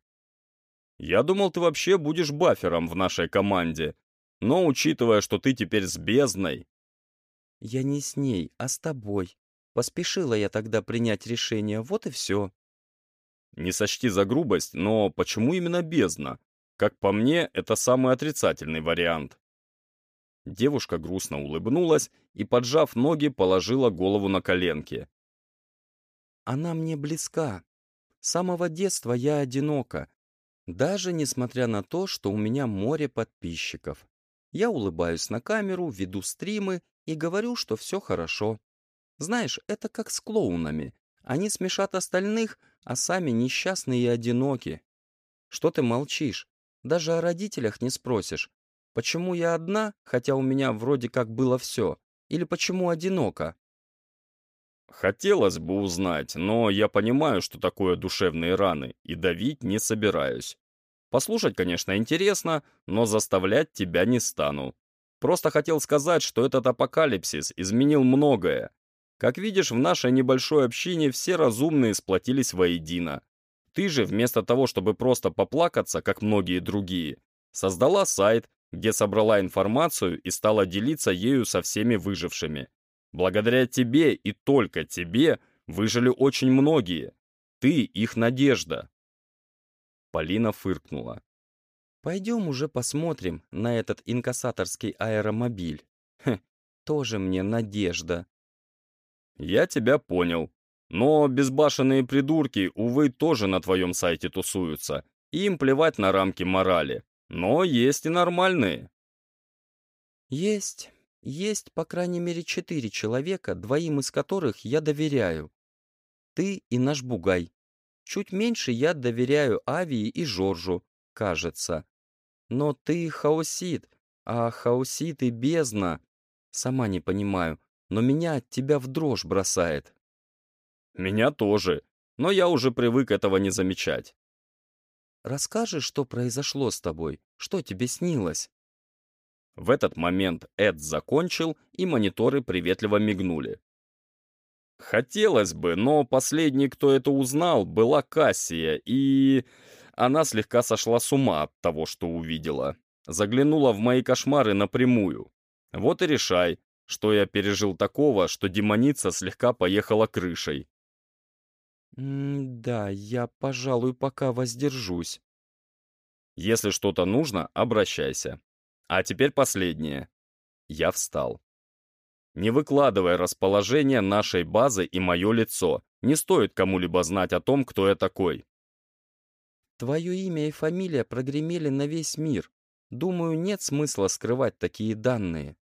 Я думал, ты вообще будешь бафером в нашей команде. Но учитывая, что ты теперь с бездной... Я не с ней, а с тобой. Поспешила я тогда принять решение, вот и все. Не сочти за грубость, но почему именно бездна? Как по мне, это самый отрицательный вариант. Девушка грустно улыбнулась и, поджав ноги, положила голову на коленки. «Она мне близка. С самого детства я одинока, даже несмотря на то, что у меня море подписчиков. Я улыбаюсь на камеру, веду стримы и говорю, что все хорошо. Знаешь, это как с клоунами. Они смешат остальных, а сами несчастные и одиноки. Что ты молчишь? Даже о родителях не спросишь. Почему я одна, хотя у меня вроде как было все? Или почему одинока? Хотелось бы узнать, но я понимаю, что такое душевные раны, и давить не собираюсь. Послушать, конечно, интересно, но заставлять тебя не стану. Просто хотел сказать, что этот апокалипсис изменил многое. Как видишь, в нашей небольшой общине все разумные сплотились воедино. Ты же, вместо того, чтобы просто поплакаться, как многие другие, создала сайт, где собрала информацию и стала делиться ею со всеми выжившими. Благодаря тебе и только тебе выжили очень многие. Ты их надежда. Полина фыркнула. Пойдем уже посмотрим на этот инкассаторский аэромобиль. Хе, тоже мне надежда. Я тебя понял. Но безбашенные придурки, увы, тоже на твоем сайте тусуются. Им плевать на рамки морали. Но есть и нормальные. Есть. Есть, по крайней мере, четыре человека, двоим из которых я доверяю. Ты и наш Бугай. Чуть меньше я доверяю Авии и Жоржу, кажется. Но ты хаосит, а хаосит и бездна. Сама не понимаю, но меня от тебя в дрожь бросает. Меня тоже, но я уже привык этого не замечать. Расскажи, что произошло с тобой, что тебе снилось. В этот момент Эд закончил, и мониторы приветливо мигнули. Хотелось бы, но последний, кто это узнал, была Кассия, и... Она слегка сошла с ума от того, что увидела. Заглянула в мои кошмары напрямую. Вот и решай, что я пережил такого, что демоница слегка поехала крышей. Да, я, пожалуй, пока воздержусь. Если что-то нужно, обращайся. А теперь последнее. Я встал. Не выкладывай расположение нашей базы и мое лицо. Не стоит кому-либо знать о том, кто я такой. Твое имя и фамилия прогремели на весь мир. Думаю, нет смысла скрывать такие данные.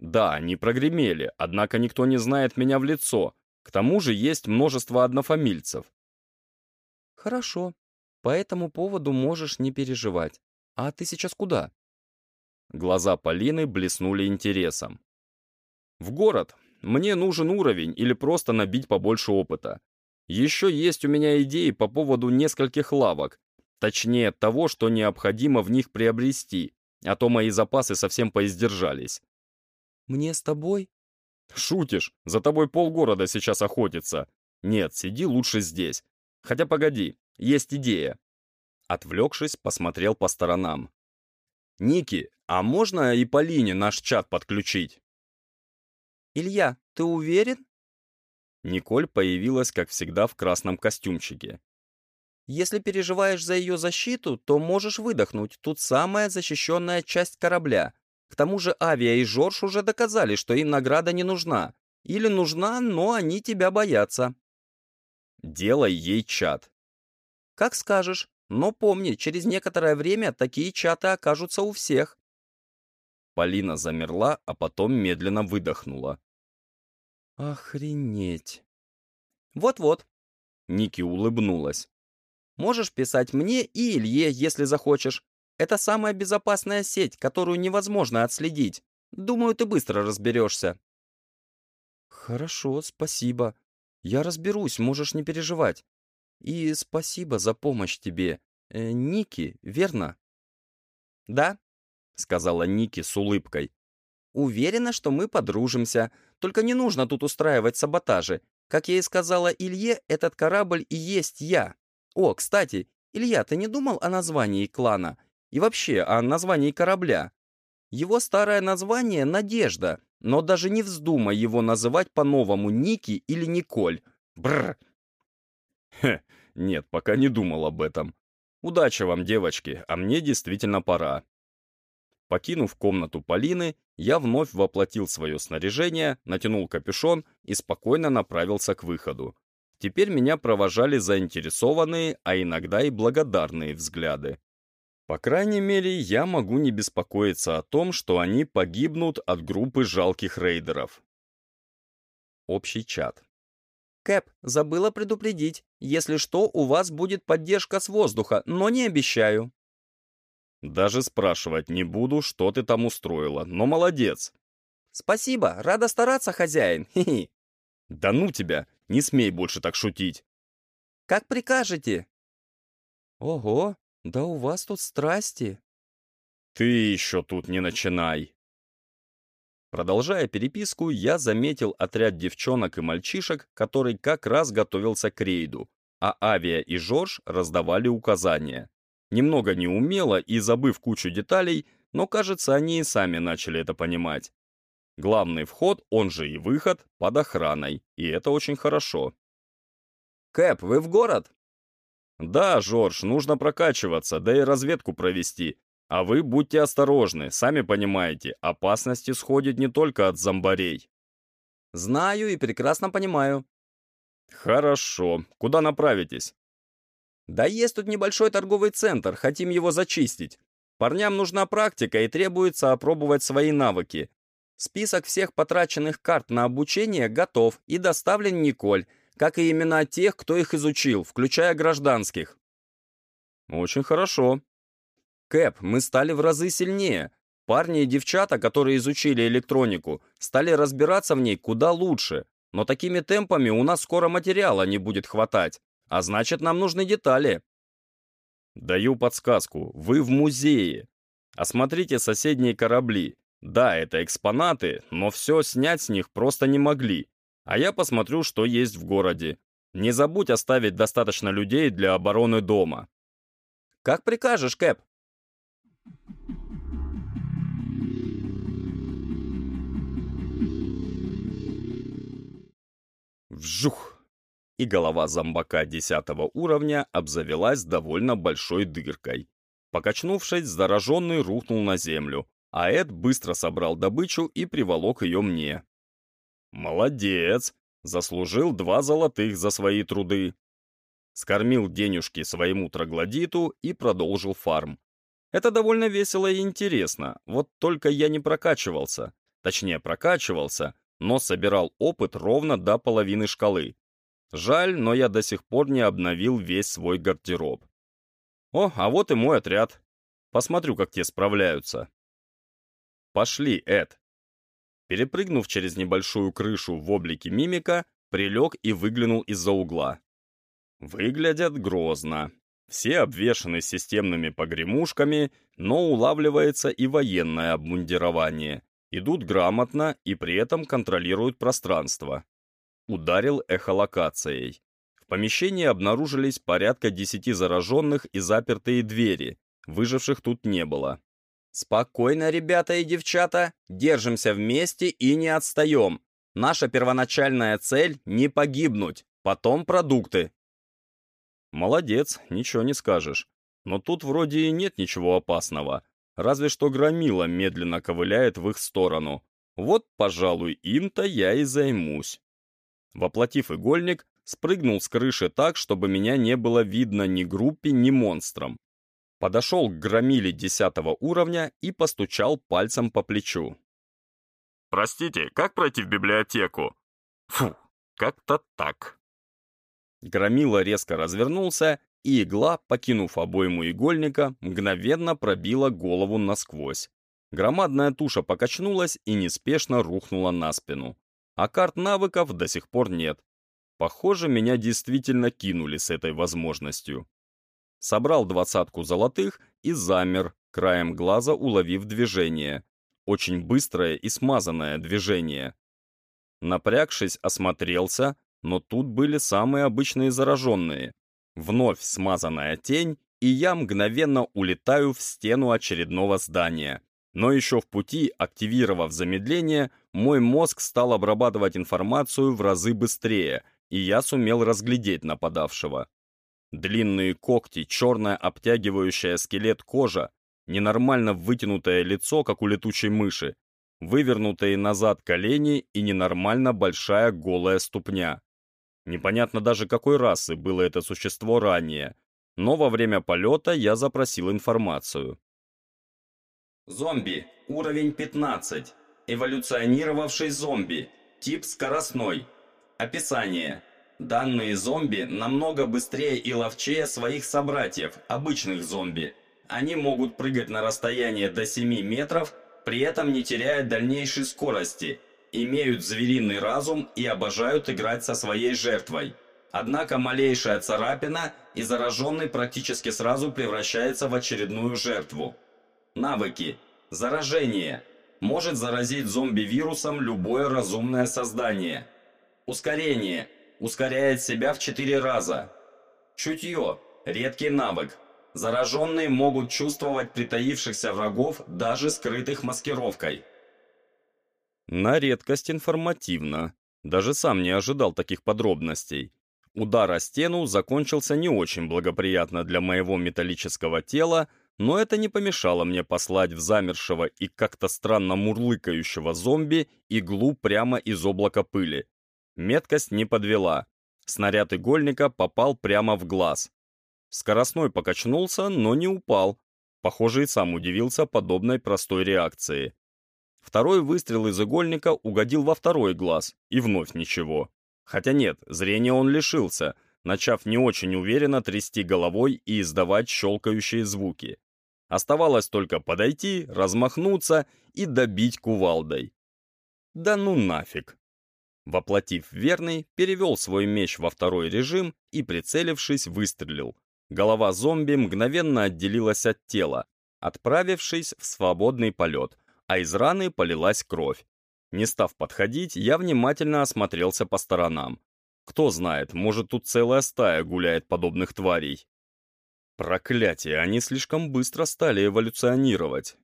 Да, они прогремели, однако никто не знает меня в лицо. К тому же есть множество однофамильцев. Хорошо. По этому поводу можешь не переживать. А ты сейчас куда? Глаза Полины блеснули интересом. В город. Мне нужен уровень или просто набить побольше опыта. Еще есть у меня идеи по поводу нескольких лавок. Точнее, того, что необходимо в них приобрести, а то мои запасы совсем поиздержались. Мне с тобой? Шутишь? За тобой полгорода сейчас охотится. Нет, сиди лучше здесь. Хотя погоди, есть идея. Отвлекшись, посмотрел по сторонам. «Ники, а можно и Полине наш чат подключить?» «Илья, ты уверен?» Николь появилась, как всегда, в красном костюмчике. «Если переживаешь за ее защиту, то можешь выдохнуть. Тут самая защищенная часть корабля. К тому же Авиа и Жорж уже доказали, что им награда не нужна. Или нужна, но они тебя боятся». «Делай ей чат». «Как скажешь. Но помни, через некоторое время такие чаты окажутся у всех. Полина замерла, а потом медленно выдохнула. «Охренеть!» «Вот-вот!» Ники улыбнулась. «Можешь писать мне и Илье, если захочешь. Это самая безопасная сеть, которую невозможно отследить. Думаю, ты быстро разберешься». «Хорошо, спасибо. Я разберусь, можешь не переживать. И спасибо за помощь тебе. Э, Ники, верно?» «Да», сказала Ники с улыбкой. «Уверена, что мы подружимся. Только не нужно тут устраивать саботажи. Как я и сказала Илье, этот корабль и есть я. О, кстати, Илья, ты не думал о названии клана? И вообще о названии корабля? Его старое название — Надежда, но даже не вздумай его называть по-новому Ники или Николь. Бррр. Хе, нет, пока не думал об этом. Удачи вам, девочки, а мне действительно пора. Покинув комнату Полины, я вновь воплотил свое снаряжение, натянул капюшон и спокойно направился к выходу. Теперь меня провожали заинтересованные, а иногда и благодарные взгляды. По крайней мере, я могу не беспокоиться о том, что они погибнут от группы жалких рейдеров. Общий чат. Кэп, забыла предупредить. Если что, у вас будет поддержка с воздуха, но не обещаю. Даже спрашивать не буду, что ты там устроила, но молодец. Спасибо, рада стараться, хозяин. [laughs] Хи -хи. Да ну тебя, не смей больше так шутить. Как прикажете. Ого, да у вас тут страсти. Ты еще тут не начинай. Продолжая переписку, я заметил отряд девчонок и мальчишек, который как раз готовился к рейду, а Авиа и Жорж раздавали указания. Немного неумело и забыв кучу деталей, но, кажется, они и сами начали это понимать. Главный вход, он же и выход, под охраной, и это очень хорошо. «Кэп, вы в город?» «Да, Жорж, нужно прокачиваться, да и разведку провести. А вы будьте осторожны, сами понимаете, опасность исходит не только от зомбарей». «Знаю и прекрасно понимаю». «Хорошо. Куда направитесь?» «Да есть тут небольшой торговый центр, хотим его зачистить. Парням нужна практика и требуется опробовать свои навыки. Список всех потраченных карт на обучение готов и доставлен Николь, как и имена тех, кто их изучил, включая гражданских. Очень хорошо. Кэп, мы стали в разы сильнее. Парни и девчата, которые изучили электронику, стали разбираться в ней куда лучше. Но такими темпами у нас скоро материала не будет хватать. А значит, нам нужны детали. Даю подсказку. Вы в музее. Осмотрите соседние корабли. Да, это экспонаты, но все снять с них просто не могли. А я посмотрю, что есть в городе. Не забудь оставить достаточно людей для обороны дома. Как прикажешь, Кэп. Вжух! И голова зомбака десятого уровня обзавелась довольно большой дыркой. Покачнувшись, зараженный рухнул на землю, а Эд быстро собрал добычу и приволок ее мне. «Молодец! Заслужил два золотых за свои труды!» Скормил денежки своему троглодиту и продолжил фарм. Это довольно весело и интересно, вот только я не прокачивался. Точнее, прокачивался, но собирал опыт ровно до половины шкалы. Жаль, но я до сих пор не обновил весь свой гардероб. О, а вот и мой отряд. Посмотрю, как те справляются. «Пошли, Эд!» Перепрыгнув через небольшую крышу в облике мимика, прилег и выглянул из-за угла. Выглядят грозно. Все обвешаны системными погремушками, но улавливается и военное обмундирование. Идут грамотно и при этом контролируют пространство. Ударил эхолокацией. В помещении обнаружились порядка десяти зараженных и запертые двери. Выживших тут не было. «Спокойно, ребята и девчата, держимся вместе и не отстаем. Наша первоначальная цель — не погибнуть, потом продукты». «Молодец, ничего не скажешь. Но тут вроде и нет ничего опасного. Разве что громила медленно ковыляет в их сторону. Вот, пожалуй, им-то я и займусь». Воплотив игольник, спрыгнул с крыши так, чтобы меня не было видно ни группе, ни монстрам подошел к громиле десятого уровня и постучал пальцем по плечу. «Простите, как пройти в библиотеку?» «Фу, как-то так». Громила резко развернулся, и игла, покинув обойму игольника, мгновенно пробила голову насквозь. Громадная туша покачнулась и неспешно рухнула на спину. А карт навыков до сих пор нет. Похоже, меня действительно кинули с этой возможностью собрал двадцатку золотых и замер, краем глаза уловив движение. Очень быстрое и смазанное движение. Напрягшись, осмотрелся, но тут были самые обычные зараженные. Вновь смазанная тень, и я мгновенно улетаю в стену очередного здания. Но еще в пути, активировав замедление, мой мозг стал обрабатывать информацию в разы быстрее, и я сумел разглядеть нападавшего. Длинные когти, черная обтягивающая скелет кожа, ненормально вытянутое лицо, как у летучей мыши, вывернутые назад колени и ненормально большая голая ступня. Непонятно даже какой расы было это существо ранее, но во время полета я запросил информацию. Зомби. Уровень 15. Эволюционировавший зомби. Тип скоростной. Описание. Данные зомби намного быстрее и ловчее своих собратьев, обычных зомби. Они могут прыгать на расстояние до 7 метров, при этом не теряя дальнейшей скорости, имеют звериный разум и обожают играть со своей жертвой. Однако малейшая царапина, и зараженный практически сразу превращается в очередную жертву. Навыки. Заражение. Может заразить зомби-вирусом любое разумное создание. Ускорение ускоряет себя в 4 раза. Чутье – редкий навык. Зараженные могут чувствовать притаившихся врагов, даже скрытых маскировкой. На редкость информативно. Даже сам не ожидал таких подробностей. Удар о стену закончился не очень благоприятно для моего металлического тела, но это не помешало мне послать в замершего и как-то странно мурлыкающего зомби иглу прямо из облака пыли. Меткость не подвела. Снаряд игольника попал прямо в глаз. Скоростной покачнулся, но не упал. Похоже, и сам удивился подобной простой реакции. Второй выстрел из игольника угодил во второй глаз, и вновь ничего. Хотя нет, зрения он лишился, начав не очень уверенно трясти головой и издавать щелкающие звуки. Оставалось только подойти, размахнуться и добить кувалдой. Да ну нафиг. Воплотив верный, перевел свой меч во второй режим и, прицелившись, выстрелил. Голова зомби мгновенно отделилась от тела, отправившись в свободный полет, а из раны полилась кровь. Не став подходить, я внимательно осмотрелся по сторонам. Кто знает, может тут целая стая гуляет подобных тварей. Проклятие, они слишком быстро стали эволюционировать.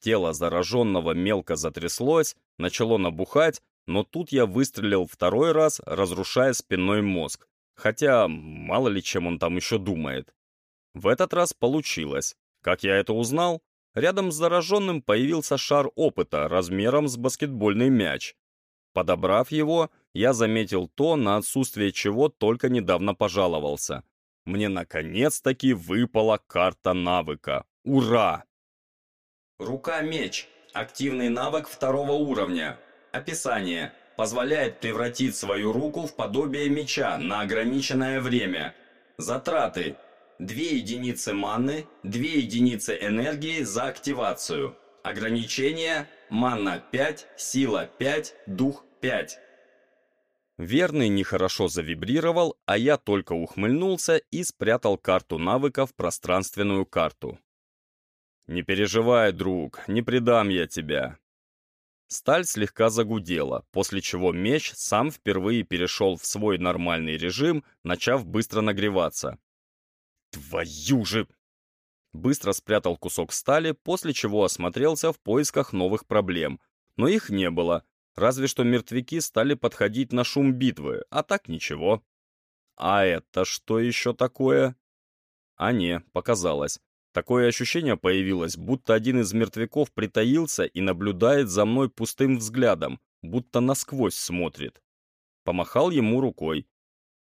Тело зараженного мелко затряслось, начало набухать, но тут я выстрелил второй раз, разрушая спинной мозг. Хотя, мало ли чем он там еще думает. В этот раз получилось. Как я это узнал? Рядом с зараженным появился шар опыта размером с баскетбольный мяч. Подобрав его, я заметил то, на отсутствие чего только недавно пожаловался. Мне наконец-таки выпала карта навыка. Ура! Рука-меч. Активный навык второго уровня. Описание. Позволяет превратить свою руку в подобие меча на ограниченное время. Затраты. 2 единицы маны, 2 единицы энергии за активацию. Ограничение – манна 5, сила 5, дух 5. Верный нехорошо завибрировал, а я только ухмыльнулся и спрятал карту навыка в пространственную карту. «Не переживай, друг, не предам я тебя». Сталь слегка загудела, после чего меч сам впервые перешел в свой нормальный режим, начав быстро нагреваться. Твою же... Быстро спрятал кусок стали, после чего осмотрелся в поисках новых проблем. Но их не было, разве что мертвяки стали подходить на шум битвы, а так ничего. А это что еще такое? А не, показалось. Такое ощущение появилось, будто один из мертвяков притаился и наблюдает за мной пустым взглядом, будто насквозь смотрит. Помахал ему рукой.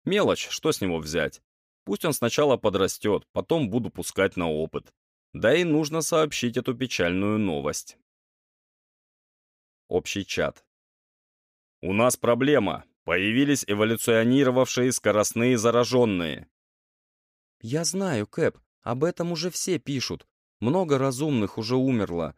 Мелочь, что с него взять? Пусть он сначала подрастет, потом буду пускать на опыт. Да и нужно сообщить эту печальную новость. Общий чат. У нас проблема. Появились эволюционировавшие скоростные зараженные. Я знаю, Кэп, об этом уже все пишут. Много разумных уже умерло.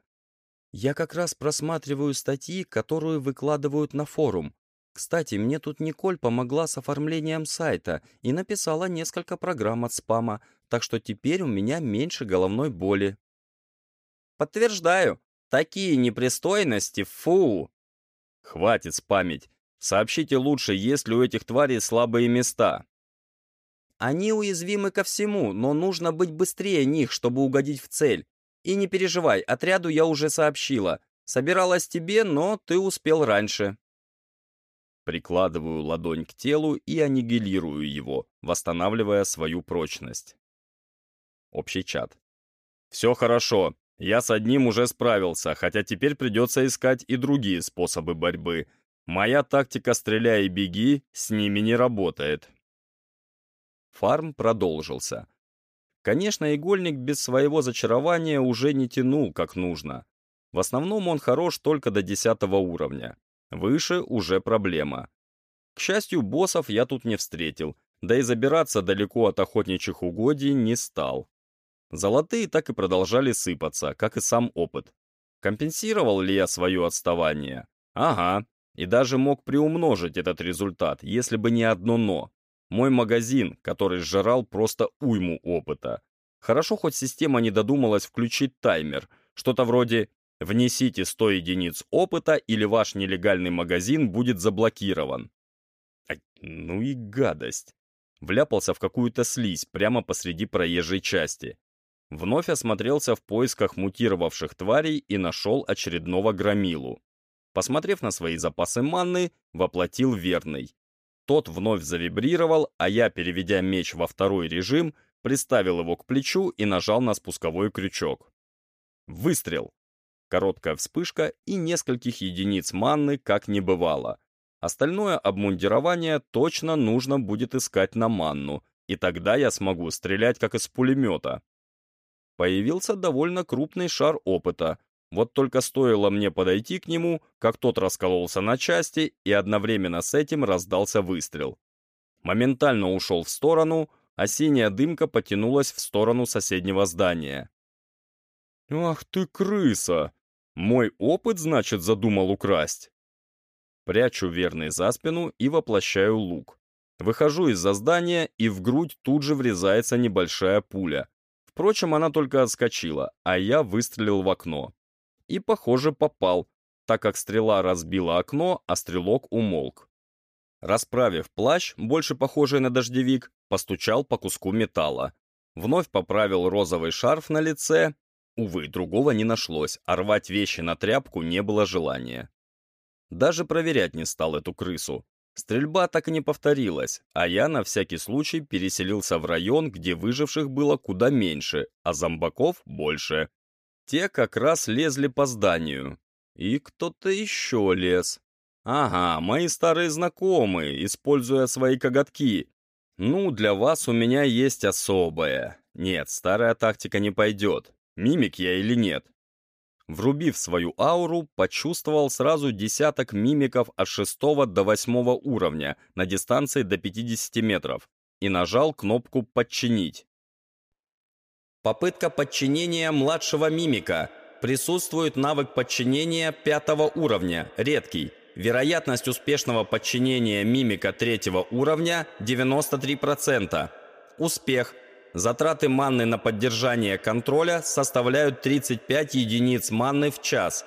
Я как раз просматриваю статьи, которые выкладывают на форум. Кстати, мне тут Николь помогла с оформлением сайта и написала несколько программ от спама, так что теперь у меня меньше головной боли. Подтверждаю. Такие непристойности, фу! Хватит спамить. Сообщите лучше, есть ли у этих тварей слабые места. Они уязвимы ко всему, но нужно быть быстрее них, чтобы угодить в цель. И не переживай, отряду я уже сообщила. Собиралась тебе, но ты успел раньше. Прикладываю ладонь к телу и аннигилирую его, восстанавливая свою прочность. Общий чат. Все хорошо. Я с одним уже справился, хотя теперь придется искать и другие способы борьбы. Моя тактика «стреляй и беги» с ними не работает. Фарм продолжился. Конечно, игольник без своего зачарования уже не тянул как нужно. В основном он хорош только до 10 уровня. Выше уже проблема. К счастью, боссов я тут не встретил, да и забираться далеко от охотничьих угодий не стал. Золотые так и продолжали сыпаться, как и сам опыт. Компенсировал ли я свое отставание? Ага, и даже мог приумножить этот результат, если бы не одно «но». Мой магазин, который сжирал просто уйму опыта. Хорошо, хоть система не додумалась включить таймер, что-то вроде Внесите 100 единиц опыта, или ваш нелегальный магазин будет заблокирован. Ай, ну и гадость. вляпался в какую-то слизь прямо посреди проезжей части. Вновь осмотрелся в поисках мутировавших тварей и нашел очередного громилу. Посмотрев на свои запасы манны, воплотил верный. Тот вновь завибрировал, а я, переведя меч во второй режим, приставил его к плечу и нажал на спусковой крючок. Выстрел. Короткая вспышка и нескольких единиц манны как не бывало. Остальное обмундирование точно нужно будет искать на манну, и тогда я смогу стрелять как из пулемета. Появился довольно крупный шар опыта, вот только стоило мне подойти к нему, как тот раскололся на части, и одновременно с этим раздался выстрел. Моментально ушел в сторону, а синяя дымка потянулась в сторону соседнего здания. «Ах ты, крыса! Мой опыт, значит, задумал украсть?» Прячу верный за спину и воплощаю лук. Выхожу из-за здания, и в грудь тут же врезается небольшая пуля. Впрочем, она только отскочила, а я выстрелил в окно. И, похоже, попал, так как стрела разбила окно, а стрелок умолк. Расправив плащ, больше похожий на дождевик, постучал по куску металла. Вновь поправил розовый шарф на лице. Увы, другого не нашлось, а рвать вещи на тряпку не было желания. Даже проверять не стал эту крысу. Стрельба так и не повторилась, а я на всякий случай переселился в район, где выживших было куда меньше, а зомбаков больше. Те как раз лезли по зданию. И кто-то еще лез. Ага, мои старые знакомые, используя свои коготки. Ну, для вас у меня есть особое. Нет, старая тактика не пойдет. Мимик я или нет. Врубив свою ауру, почувствовал сразу десяток мимиков от 6 до 8 уровня на дистанции до 50 метров и нажал кнопку «Подчинить». Попытка подчинения младшего мимика. Присутствует навык подчинения пятого уровня, редкий. Вероятность успешного подчинения мимика третьего уровня 93%. Успех Затраты манны на поддержание контроля составляют 35 единиц манны в час.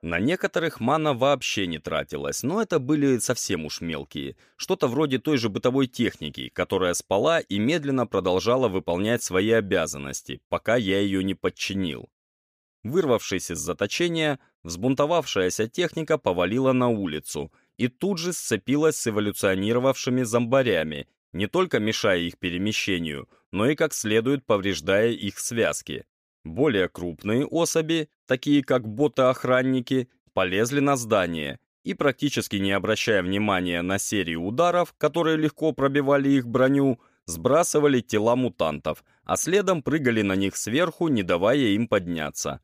На некоторых мана вообще не тратилась, но это были совсем уж мелкие. Что-то вроде той же бытовой техники, которая спала и медленно продолжала выполнять свои обязанности, пока я ее не подчинил. Вырвавшись из заточения, взбунтовавшаяся техника повалила на улицу и тут же сцепилась с эволюционировавшими зомбарями не только мешая их перемещению, но и как следует повреждая их связки. Более крупные особи, такие как боты-охранники, полезли на здание и, практически не обращая внимания на серию ударов, которые легко пробивали их броню, сбрасывали тела мутантов, а следом прыгали на них сверху, не давая им подняться.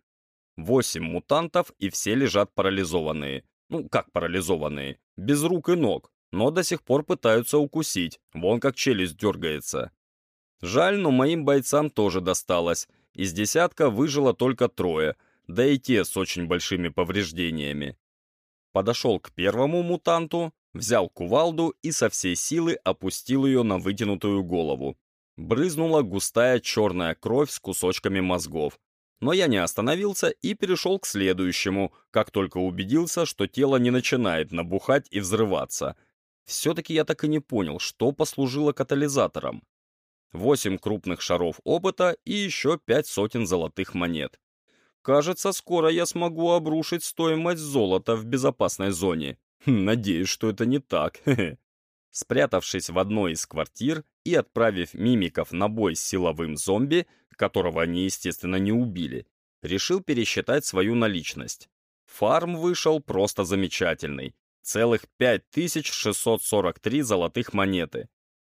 Восемь мутантов, и все лежат парализованные. Ну, как парализованные? Без рук и ног но до сих пор пытаются укусить, вон как челюсть дергается. Жаль, но моим бойцам тоже досталось. Из десятка выжило только трое, да и те с очень большими повреждениями. Подошел к первому мутанту, взял кувалду и со всей силы опустил ее на вытянутую голову. Брызнула густая черная кровь с кусочками мозгов. Но я не остановился и перешел к следующему, как только убедился, что тело не начинает набухать и взрываться, все-таки я так и не понял, что послужило катализатором. Восемь крупных шаров опыта и еще пять сотен золотых монет. Кажется, скоро я смогу обрушить стоимость золота в безопасной зоне. Хм, надеюсь, что это не так. Спрятавшись в одной из квартир и отправив мимиков на бой с силовым зомби, которого они, естественно, не убили, решил пересчитать свою наличность. Фарм вышел просто замечательный целых 5643 золотых монеты.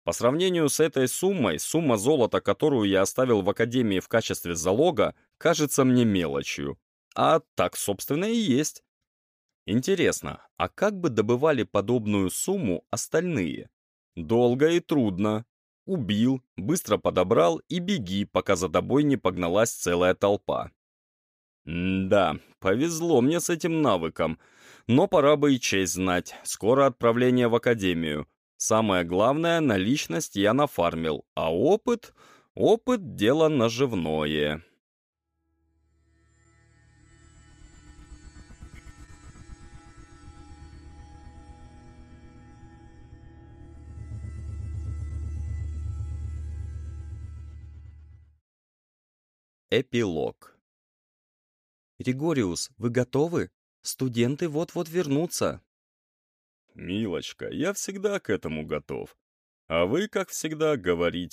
По сравнению с этой суммой, сумма золота, которую я оставил в Академии в качестве залога, кажется мне мелочью. А так, собственно, и есть. Интересно, а как бы добывали подобную сумму остальные? Долго и трудно. Убил, быстро подобрал и беги, пока за тобой не погналась целая толпа. М да, повезло мне с этим навыком — но пора бы и честь знать. Скоро отправление в академию. Самое главное, наличность я нафармил, а опыт... Опыт — дело наживное. Эпилог. «Григориус, вы готовы? Студенты вот-вот вернутся. «Милочка, я всегда к этому готов. А вы, как всегда, говорите